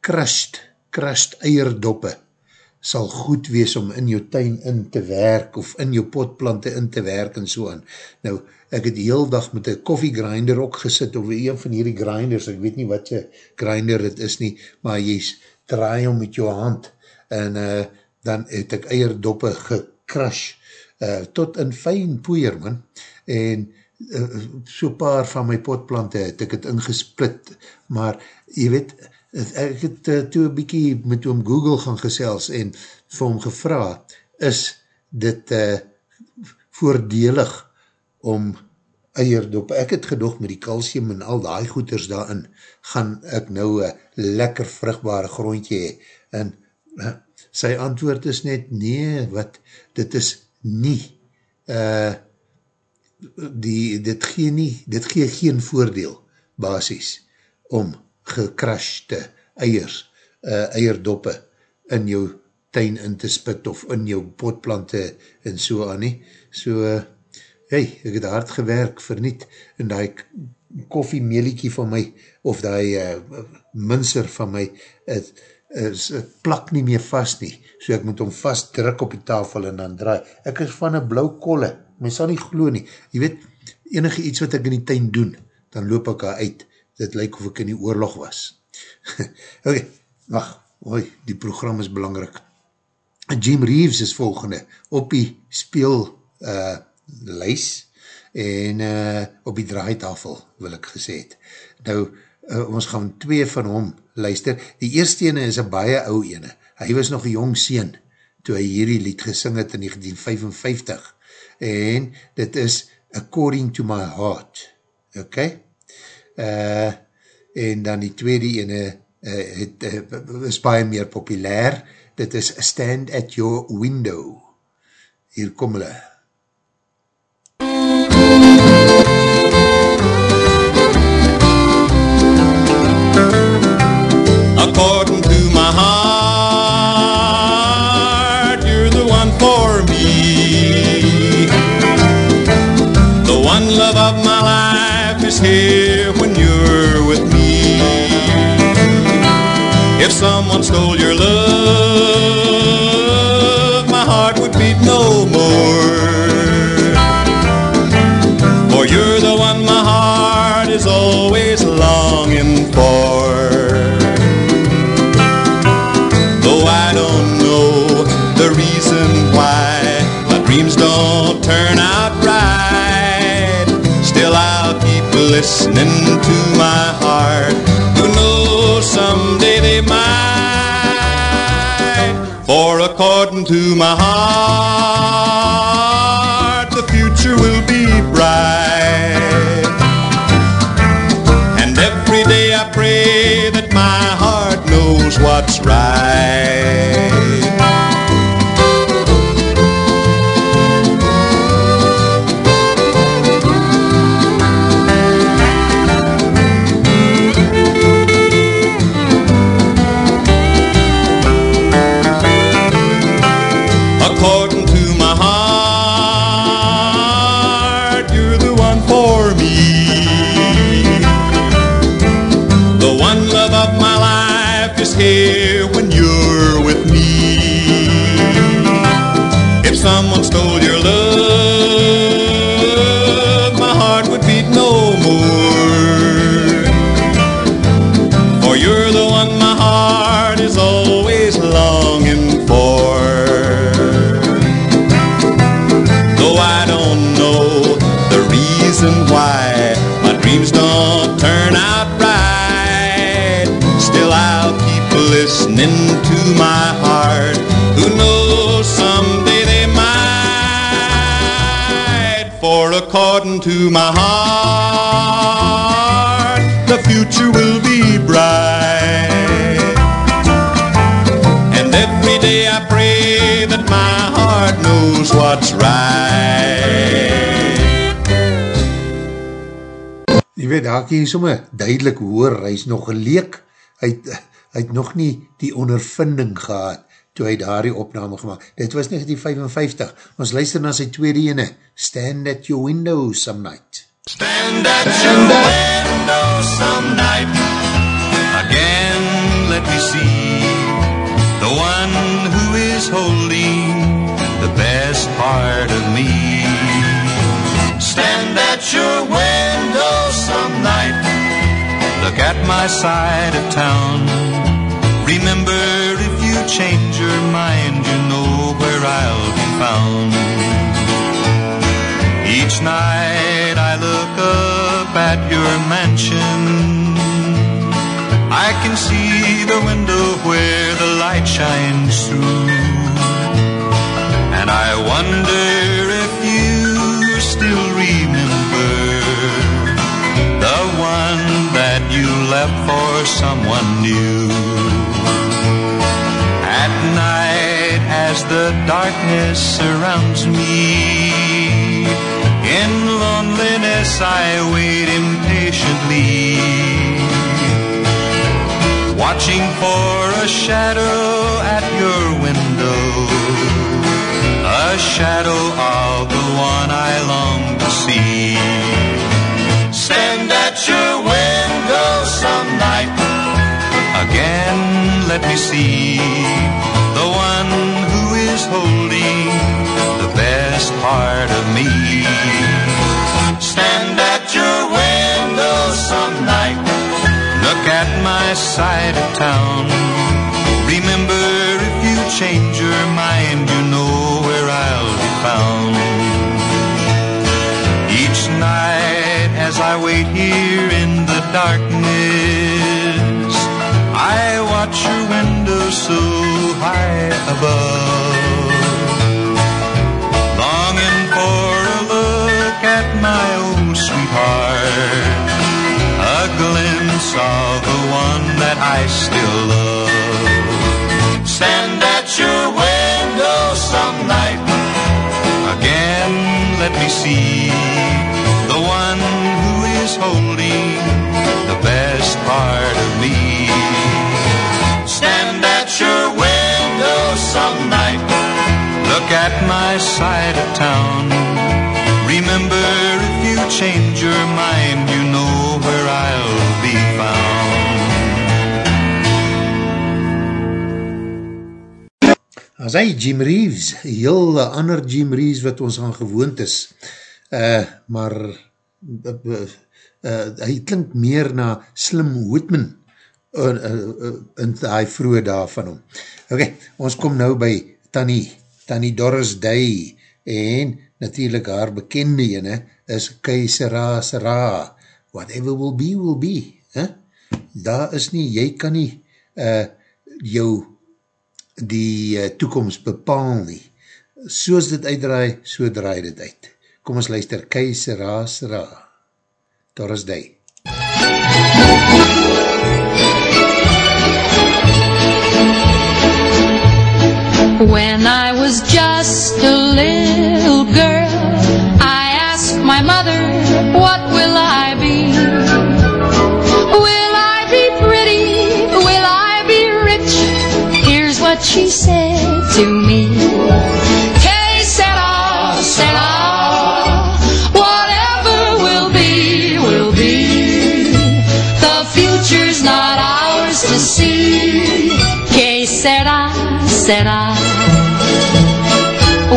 S3: crushed, crushed eierdoppe sal goed wees om in jou tuin in te werk, of in jou potplante in te werk en so aan. Nou, ek het die heel dag met een koffie grinder ook gesit, of een van hierdie grinders, ek weet nie wat jy grinder het is nie, maar jy draai om met jou hand, en uh, dan het ek eierdoppe gecrush, uh, tot in fijn poeier, man, en uh, so paar van my potplante het ek het ingesplit, maar jy weet, ek het uh, toe een bykie met hom Google gaan gesels en vir hom gevra, is dit uh, voordelig om eierdop, ek het gedoog met die calcium en al die goeders daarin, gaan ek nou een lekker vruchtbare grondje hee, en uh, sy antwoord is net, nee, wat, dit is nie, uh, die, dit gee nie, dit gee geen voordeel, basis, om gekrashte eiers, uh, eierdoppe in jou tuin in te spit of in jou potplante en so aan nie. So, uh, hey, ek het hard gewerk verniet en die koffiemeliekie van my of die uh, minser van my het, is, het plak nie meer vast nie. So ek moet hom vast druk op die tafel en dan draai. Ek is van een blauw kolle. Men sal nie glo nie. Je weet, enige iets wat ek in die tuin doen, dan loop ek haar uit. Dit lyk of ek in die oorlog was. ok, wacht, oi, die program is belangrijk. Jim Reeves is volgende, op die speel uh, lys en uh, op die draaitafel, wil ek gesê het. Nou, uh, ons gaan twee van hom luister. Die eerste ene is een baie ou ene. Hy was nog een jong sien, toe hy hierdie lied gesing het in 1955. En dit is According to my heart. Ok? Uh, en dan die tweede ene uh, het, uh, is baie meer populair. Dit is Stand at Your Window. Hier kom hulle.
S15: According to my heart, you're the one for me. The one love of my life is here when you're with me. If someone stole your love, listening to my heart. Who knows someday they might. For according to my heart, to my heart,
S17: the future will be bright. And every day I pray that my heart knows what's right.
S3: Jy weet, daar kan jy somme duidelik hoor, hy is nog geleek, hy hy het nog nie die ondervinding gehad, toe hy daar die opname gemaakt. Dit was 1955. Ons luister na sy tweede ene, Stand at your window some night.
S15: Stand at your window some night. Again, let me see the one who is holding the best part of me. Stand at your window some night. Look at my side of town. Change your mind, you know where I'll be found. Each night I look up at your mansion. I can see the window where the light shines through. And I wonder if you still remember the one that you left for someone new. Night, as the darkness surrounds me, in loneliness I wait impatiently, watching for a shadow at your window, a shadow of the one I long to see. Stand at your window some night, again let me see is holding the best part of me. Stand at your window some night, look at my side of town. Remember, if you change your mind, you know where I'll be found. Each night, as I wait here in the darkness, I watch your window so high above, of the one that I still love. Stand at your window some night, again let me see the one who is holding the best part of me. Stand at your window some night, look at my side of town.
S3: As hy Jim Reeves, heel ander Jim Reeves wat ons aan gewoond is, uh, maar uh, uh, hy klink meer na Slim Whitman uh, uh, uh, in die vroege daar van hom. Ok, ons kom nou by Tanny, Tanny Doris Day en natuurlijk haar bekende ene is Keisera Sera, whatever will be, will be. Huh? Daar is nie, jy kan nie uh, jou die uh, toekomst bepaal nie. Soos dit uitdraai, so draai dit uit. Kom ons luister, Keisera Sera, Doris Day.
S7: When I was just a little girl, I asked my mother, what sera.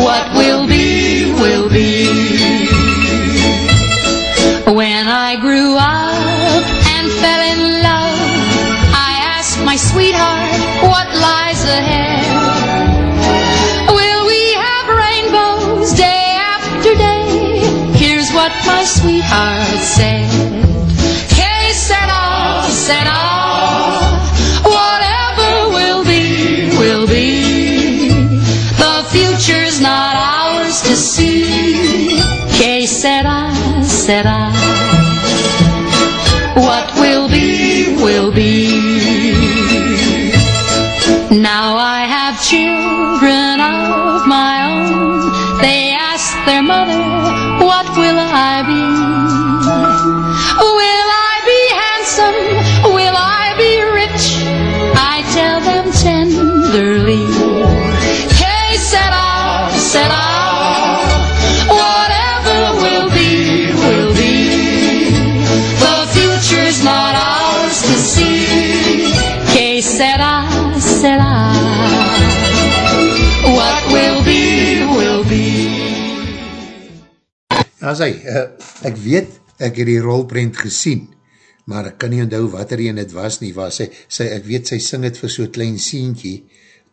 S7: What will be, will be. When I grew up and fell in love, I asked my sweetheart what lies ahead. Will we have rainbows day after day? Here's what my sweetheart said. Que said I, said I, said I, what will be, will be. Now I have children of my own. They ask their mother, what will I be?
S3: As hy, uh, ek weet, ek het die rolprent gesien, maar ek kan nie onthou wat er een het was nie, waar sy, sy, ek weet sy sing het vir so'n klein sientjie,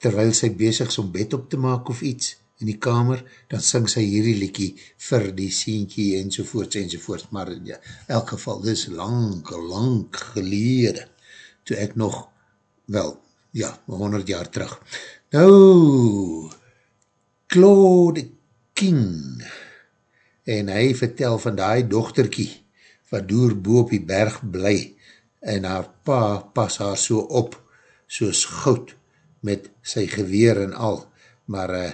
S3: terwyl sy bezig is om bed op te maak of iets in die kamer, dan sing sy hierdie liekie vir die sientjie enzovoorts enzovoorts, maar in ja, elk geval, dit is lang, lang gelede, toe ek nog, wel, ja, 100 jaar terug. Nou, Claude King, en hy vertel van die dochterkie, wat door boe op die berg bly, en haar pa pas haar so op, soos goud, met sy geweer en al, maar uh,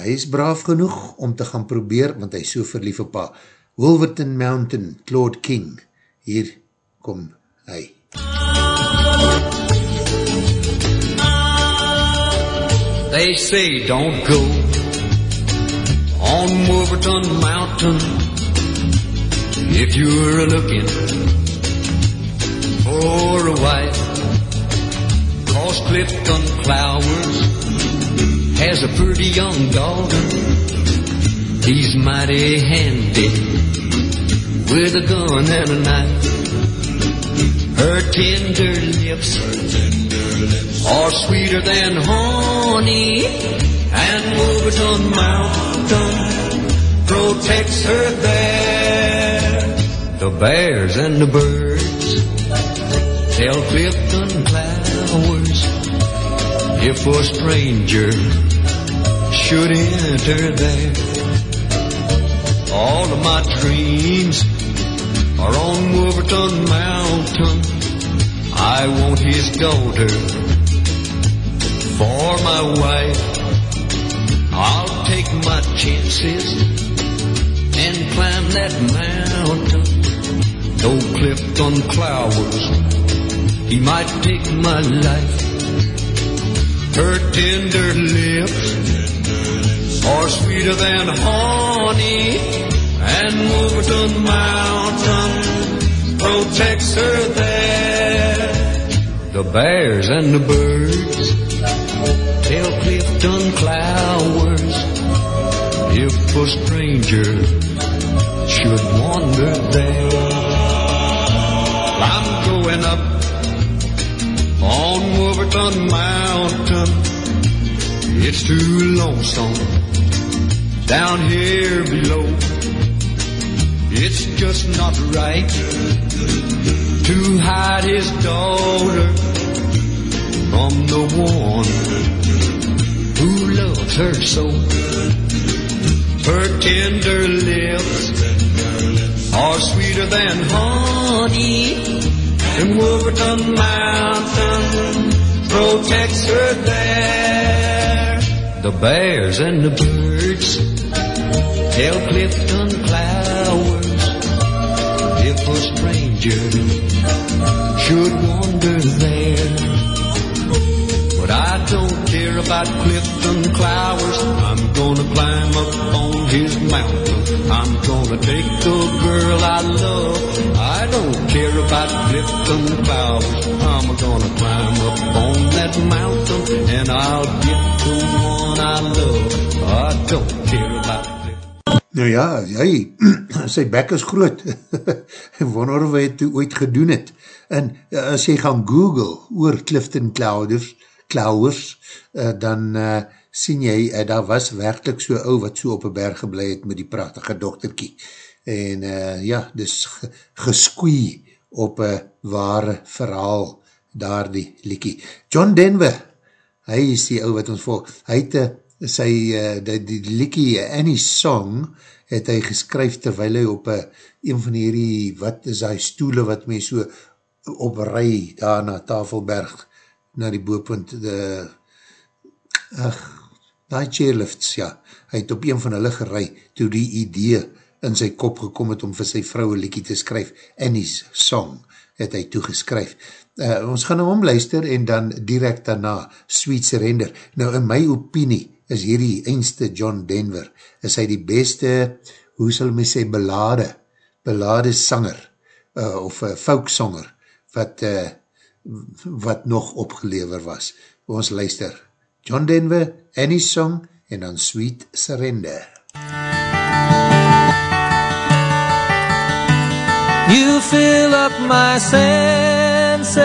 S3: hy is braaf genoeg om te gaan probeer, want hy is so verlief op pa. Wolverton Mountain, Claude King, hier kom hy.
S5: They say don't go on Wolverton Mountain if you're looking for a wife. Cause Clifton Flowers has a pretty young daughter. He's mighty handy with a gun and a knife. Her tender lips, are sweeter than honey, and Wolverton Mountain protects her there. The bears and the birds tell Clifton Flowers if a stranger should enter there. All of my dreams are on Wolverton Mountain. I want his daughter for my wife. I'll take my chances and climb that mountain. Though Clifton Clowers, he might take my life. Her tender lips are sweeter than honey, and Wolverton Mountain protects her there. The bears and the birds tell Clifton Flowers if a stranger should wander there. I'm going up on Wolverton Mountain. It's too lonesome down here below. It's just not right to hide his daughter from the one who loves her so. Her tender lips are sweeter than honey, and Wolverton Mountain protects her there. The bears and the birds tell Clifton if a stranger should wander there. But I don't care about Clifton Flowers. I'm gonna climb up on his mountain. I'm gonna take the girl I love. I don't care about Clifton Flowers. I'm gonna climb up on that mountain and I'll get the one I love. I don't care
S3: Nou ja, hy, sy bek is groot. Wonder of hy het toe ooit gedoen het. En uh, as jy gaan google oor Clifton Clouders, Clowers, uh, dan uh, sien jy, uh, daar was werkelijk so ou wat so op een berg geblei het met die prachtige dokterkie. En uh, ja, dus geskoei op een ware verhaal, daar die liekie. John Denver, hy is die ou wat ons volg, hy het uh, sy, uh, die, die liekie Annie's Song, het hy geskryf terwijl hy op uh, een van hierdie, wat is hy stoele wat my so op rij daar na Tafelberg, na die de, ach, die chairlifts, ja, hy het op een van hulle gerei, toe die idee in sy kop gekom het om vir sy vrouwe liekie te skryf, Annie's Song, het hy toegeskryf. Uh, ons gaan nou omluister en dan direct daarna, Sweet Surrender. Nou, in my opinie, is hierdie einste John Denver, is hy die beste, hoe sal my sê, belade, belade sanger, uh, of uh, folksanger, wat, uh, wat nog opgelever was. Ons luister, John Denver, Annie's Song, en dan Sweet Surrender.
S8: You fill up my senses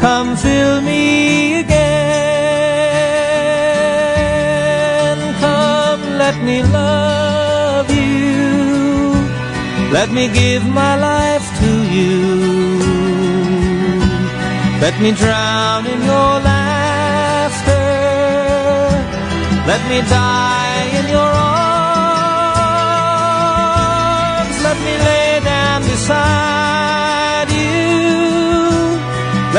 S8: come fill me again. Come, let me love you, let me give my life to you. Let me drown in your laughter, let me die in your arms. Let me lay down beside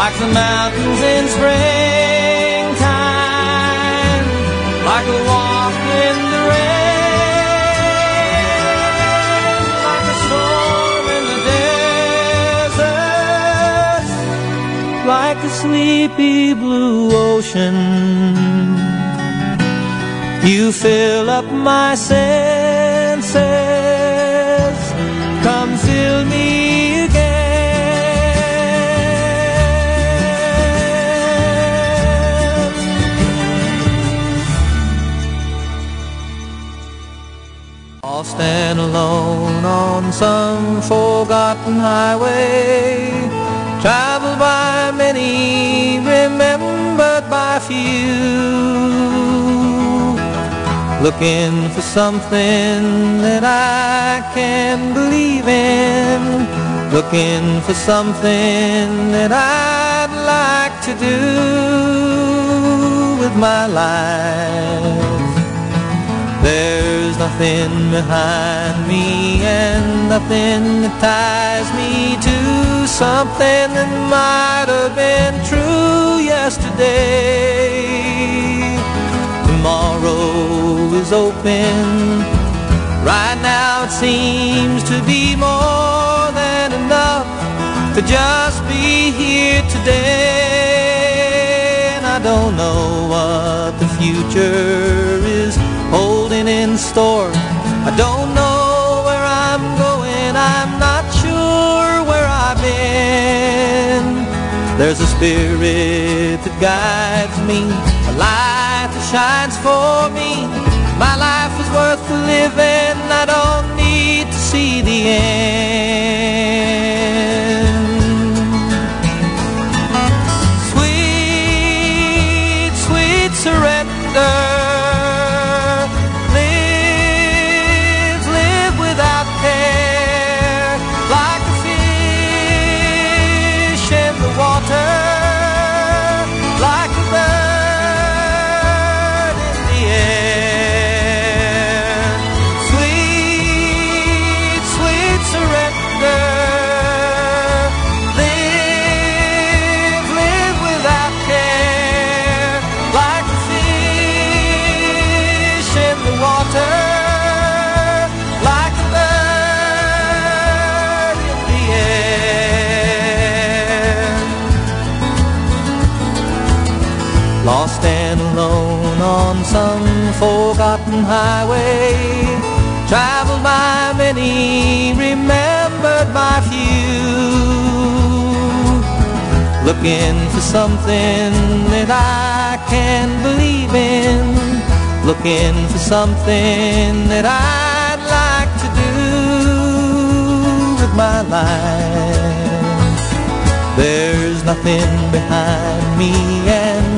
S8: like the mountains in springtime, like a walk in the rain, like a storm in the desert, like a sleepy blue ocean. You fill up my senses, Lost and alone on some forgotten highway, traveled by many, remembered by few looking for something that I can believe in, looking for something that I'd like to do with my life. There's nothing behind me and nothing that ties me to something that might have been true yesterday. Tomorrow is open. Right now it seems to be more than enough to just be here today. And I don't know what the future is holding in store. I don't know where I'm going. I'm not sure where I've been. There's a spirit that guides me, a light that shines for me. My life is worth living, I don't need to see the end. Some forgotten highway, traveled by many, remembered by few. Looking for something that I can believe in, looking for something that I'd like to do with my life. There's nothing behind me and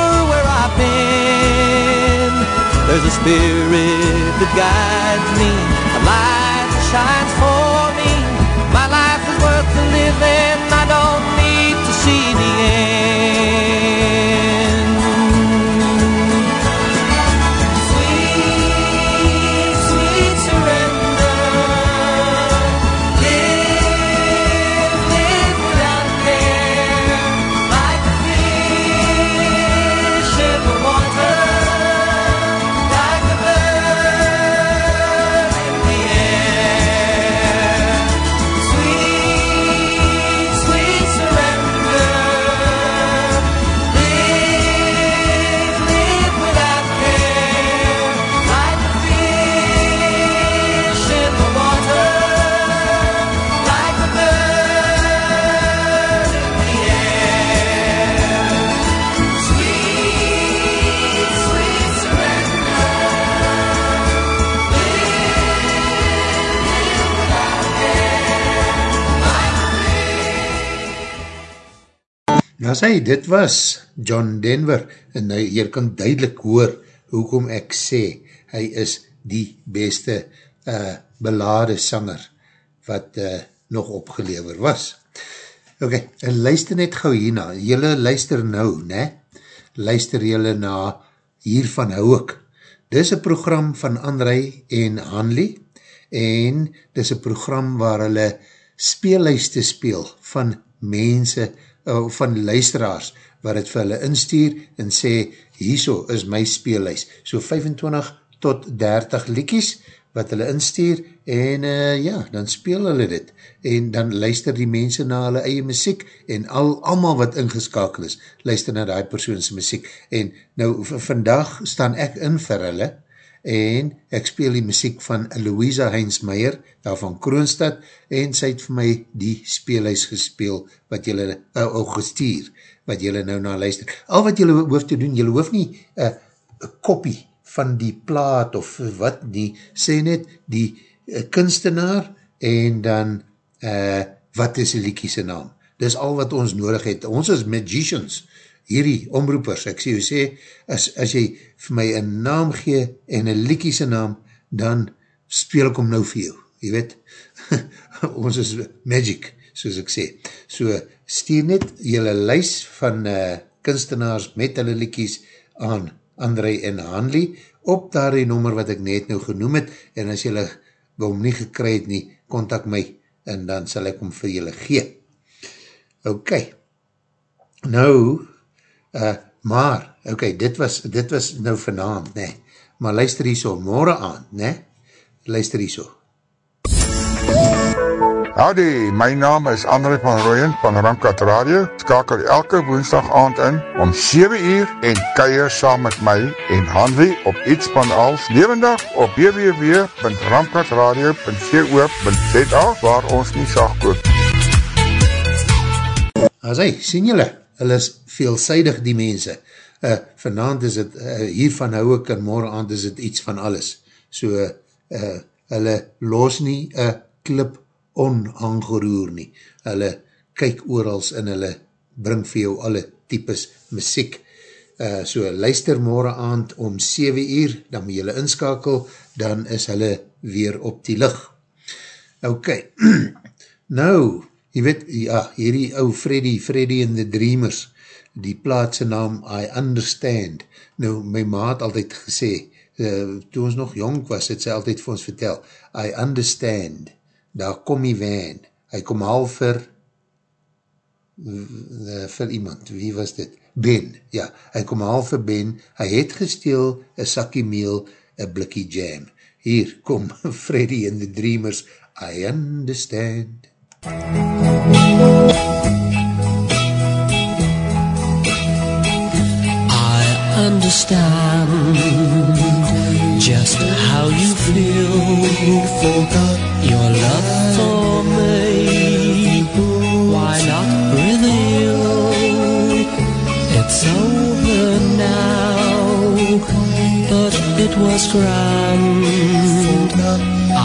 S8: There's a spirit that guides me, a light that shines for
S3: Sê, dit was John Denver, en nou, jy kan duidelik hoor hoekom ek sê, hy is die beste uh, belade sanger wat uh, nog opgelever was. Ok, en luister net gauw hierna, jylle luister nou, ne? Luister jylle na Hiervan hou ek. Dis een program van André en Hanley, en dis een program waar hulle speellijste speel van mense, uh, van luisteraars, wat het vir hulle instuur en sê, hierso is my speellijst. So 25 tot 30 liekies, wat hulle instuur, en uh, ja, dan speel hulle dit, en dan luister die mense na hulle eie muziek, en al, allemaal wat ingeskakel is, luister na die persoonse muziek, en nou, vandag staan ek in vir hulle, en ek speel die muziek van Louisa Heinz-Meyer, daar van Kroonstad, en sy het vir my die speelhuis gespeel, wat jylle, uh, oh, gestuur, wat jylle nou na luister. Al wat jylle hoef te doen, jylle hoef nie een uh, kopie van die plaat of wat die, sê net die uh, kunstenaar en dan uh, wat is die liekiese naam. Dis al wat ons nodig het. Ons is magicians, hierdie omroepers, ek sê, sê as, as jy vir my een naam gee en een liekiese naam, dan speel ek om nou vir jou, jy weet, ons is magic, soos ek sê. So, stuur net jylle lys van uh, kunstenaars met hulle liekies aan André en Hanley, op daar die nommer wat ek net nou genoem het, en as jylle hom nie gekry het nie, kontak my, en dan sal ek hom vir jylle gee. Ok, nou, uh, maar, ok, dit was, dit was nou vanavond, ne, maar luister hier so, morgen aan, ne, luister hier so.
S18: Howdy, my naam is André van Rooyen van Ramkat Radio. Skakel elke woensdag aand in om 7 uur en kuier saam met my en Hanley op iets van als levendig op www.ramkatradio.co.za waar ons nie sag koop.
S3: As hy, sien julle, hulle is veelzijdig die mense. Uh, vanavond is het, uh, hiervan hou ek en morgen aand is het iets van alles. So, uh, hulle los nie een klip onaangeroer nie. Hulle kyk oorals en hulle bring vir jou alle types muziek. Uh, so luister morgen aand om 7 uur, dan moet julle inskakel, dan is hulle weer op die licht. Ok, nou, jy weet, ja, hierdie ou Freddy, Freddy and the Dreamers, die plaatse naam I Understand, nou, my ma het altyd gesê, uh, toe ons nog jong was, het sy altyd vir ons vertel, I Understand, daar kom die van, hy kom al vir, vir iemand, wie was dit? Ben, ja, hy kom al vir Ben, hy het gesteel, een sakkie meel, een blikkie jam. Hier kom Freddy and the Dreamers, I understand.
S6: I understand just how you feel for your love for me. Why not reveal it's over now? But it was grand. I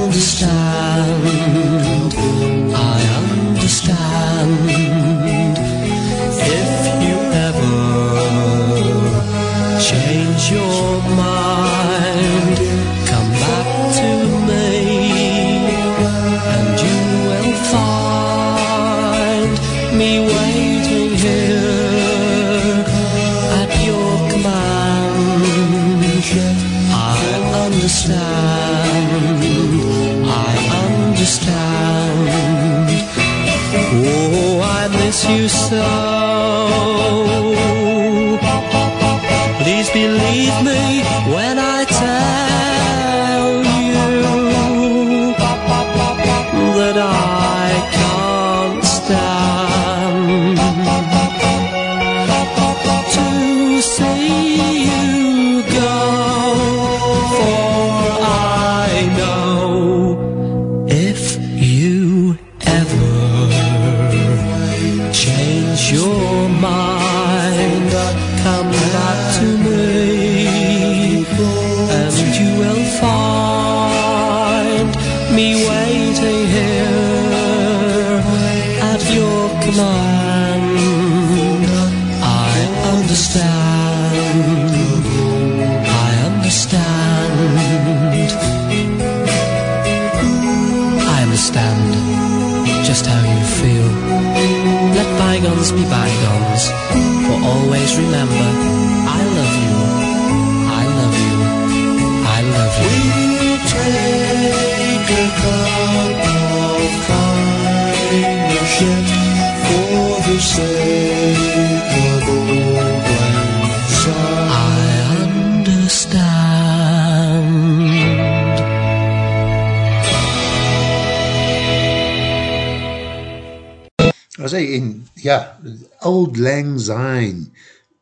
S6: understand. You so. Please believe me
S3: As hy, en ja, Old Lang Syne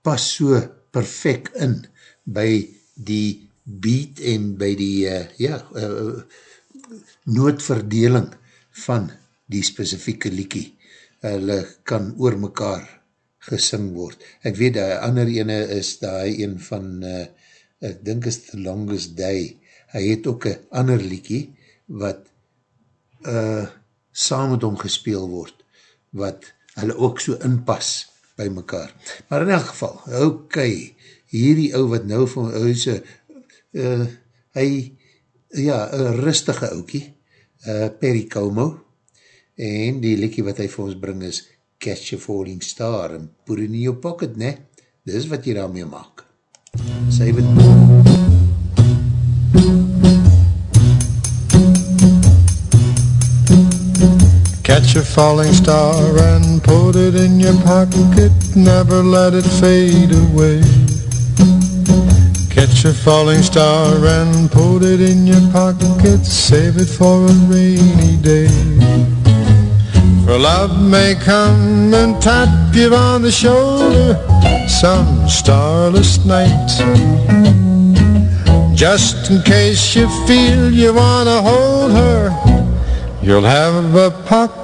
S3: pas so perfect in by die beat en by die, uh, ja, uh, noodverdeling van die specifieke liekie. Hulle kan oor mekaar gesing word. Ek weet, die ander ene is die een van, uh, ek dink is The Longest Day. Hy het ook een ander liekie wat uh, saam met hom gespeel word wat hulle ook so inpas by mekaar. Maar in elk geval, ok, hierdie ou wat nou van, hy is uh, hy, ja, een rustige oukie, uh, Perry Como, en die liekie wat hy vir ons bring is Catch a Falling Star, en put it in your pocket, ne? Dis wat jy daarmee maak. Sy het...
S18: Catch a falling star and put it in your pocket, never let it fade away. Catch
S19: a falling star and put it in your pocket. Save it for a rainy day. For love may come and tap you on the shoulder some starless night. Just in case you feel you wanna hold her, you'll have a pocket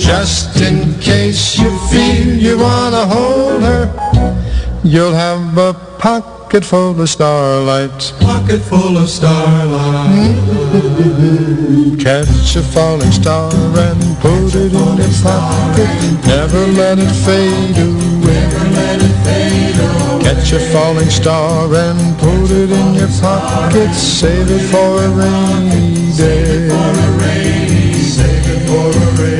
S19: Just in case you feel you wanna hold her, you'll have a pocket full of starlight. Pocket full of starlight. Hmm? Catch a falling star and put it in your pocket. Never let it fade away. Never let it fade away. Catch a falling star and put it in your pocket. Save it for a rainy day. Save it for a rainy,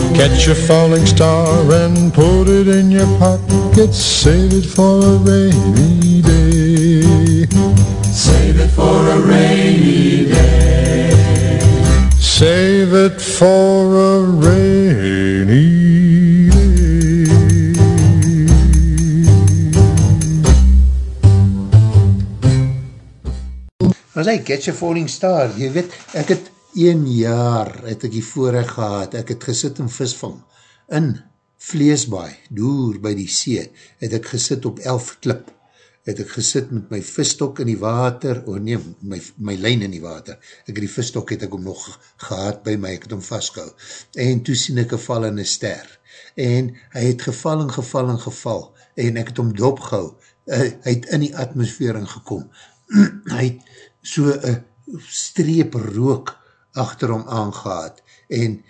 S19: Catch a falling star and put it in your pocket. Save it for a rainy day. Save it for a rainy day. Save it for a rainy
S3: Was hy, Catch a Falling Star, jy weet, ek het een jaar, het ek die voorrecht gehad, ek het gesit in visvang, in Vleesbaai, door by die see, het ek gesit op elf klip, het ek gesit met my visstok in die water, o oh nee, my, my lijn in die water, ek het die visstok het ek om nog gehad by my, ek het om vastgehou, en toe sien ek een val in een ster, en hy het geval en geval en geval, en ek het om dop gehou, hy het in die atmosfeer ingekom, hy het so een streep rook achter hom aangehaad. En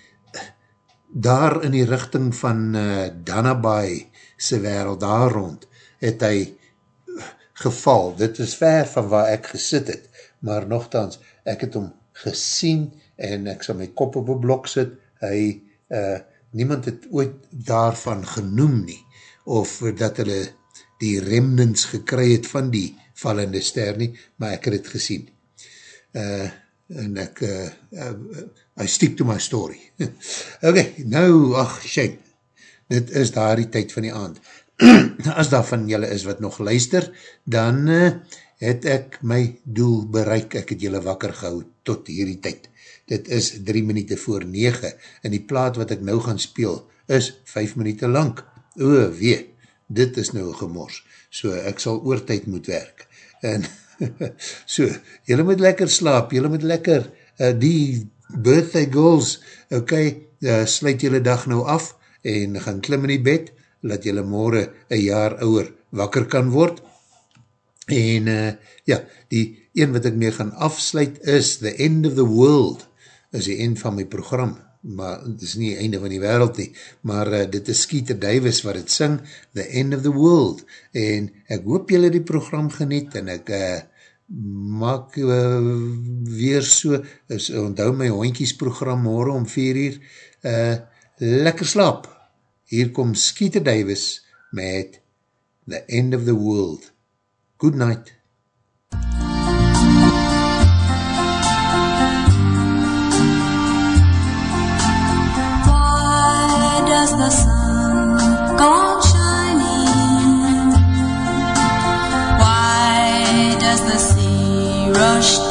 S3: daar in die richting van uh, Danabai sy wereld daar rond het hy geval, dit is ver van waar ek gesit het, maar nogthans, ek het hom gesien en ek sal my kop op een blok sit, hy, uh, niemand het ooit daarvan genoem nie, of dat hulle die remnants gekry het van die vallende ster nie, maar ek het het gesien. Uh, en ek, uh, uh, I stick to my story. ok, nou, ach, shame, dit is daar die tyd van die aand. As daar van julle is wat nog luister, dan uh, het ek my doel bereik, ek het julle wakker gehou tot hierdie tyd. Dit is drie minuut voor nege, en die plaat wat ek nou gaan speel, is vijf minuut lang. O, wee, dit is nou gemors, so ek sal oortijd moet werk. En, so, jylle moet lekker slaap, jylle moet lekker, uh, die birthday goals, ok, uh, sluit jylle dag nou af, en gaan klim in die bed, laat jylle morgen een jaar ouwer wakker kan word, en uh, ja, die een wat ek mee gaan afsluit is The End of the World, is die end van my program, maar het is nie einde van die wereld nie, maar uh, dit is Skeeter Davis wat het sing, The End of the World, en ek hoop jylle die program geniet, en ek uh, maak uh, weer so, is, onthou my hoinkies program morgen om 4 uur, uh, lekker slaap, hier kom Skeeter Davis met The End of the World, good night.
S20: Why does the sun go
S14: rushed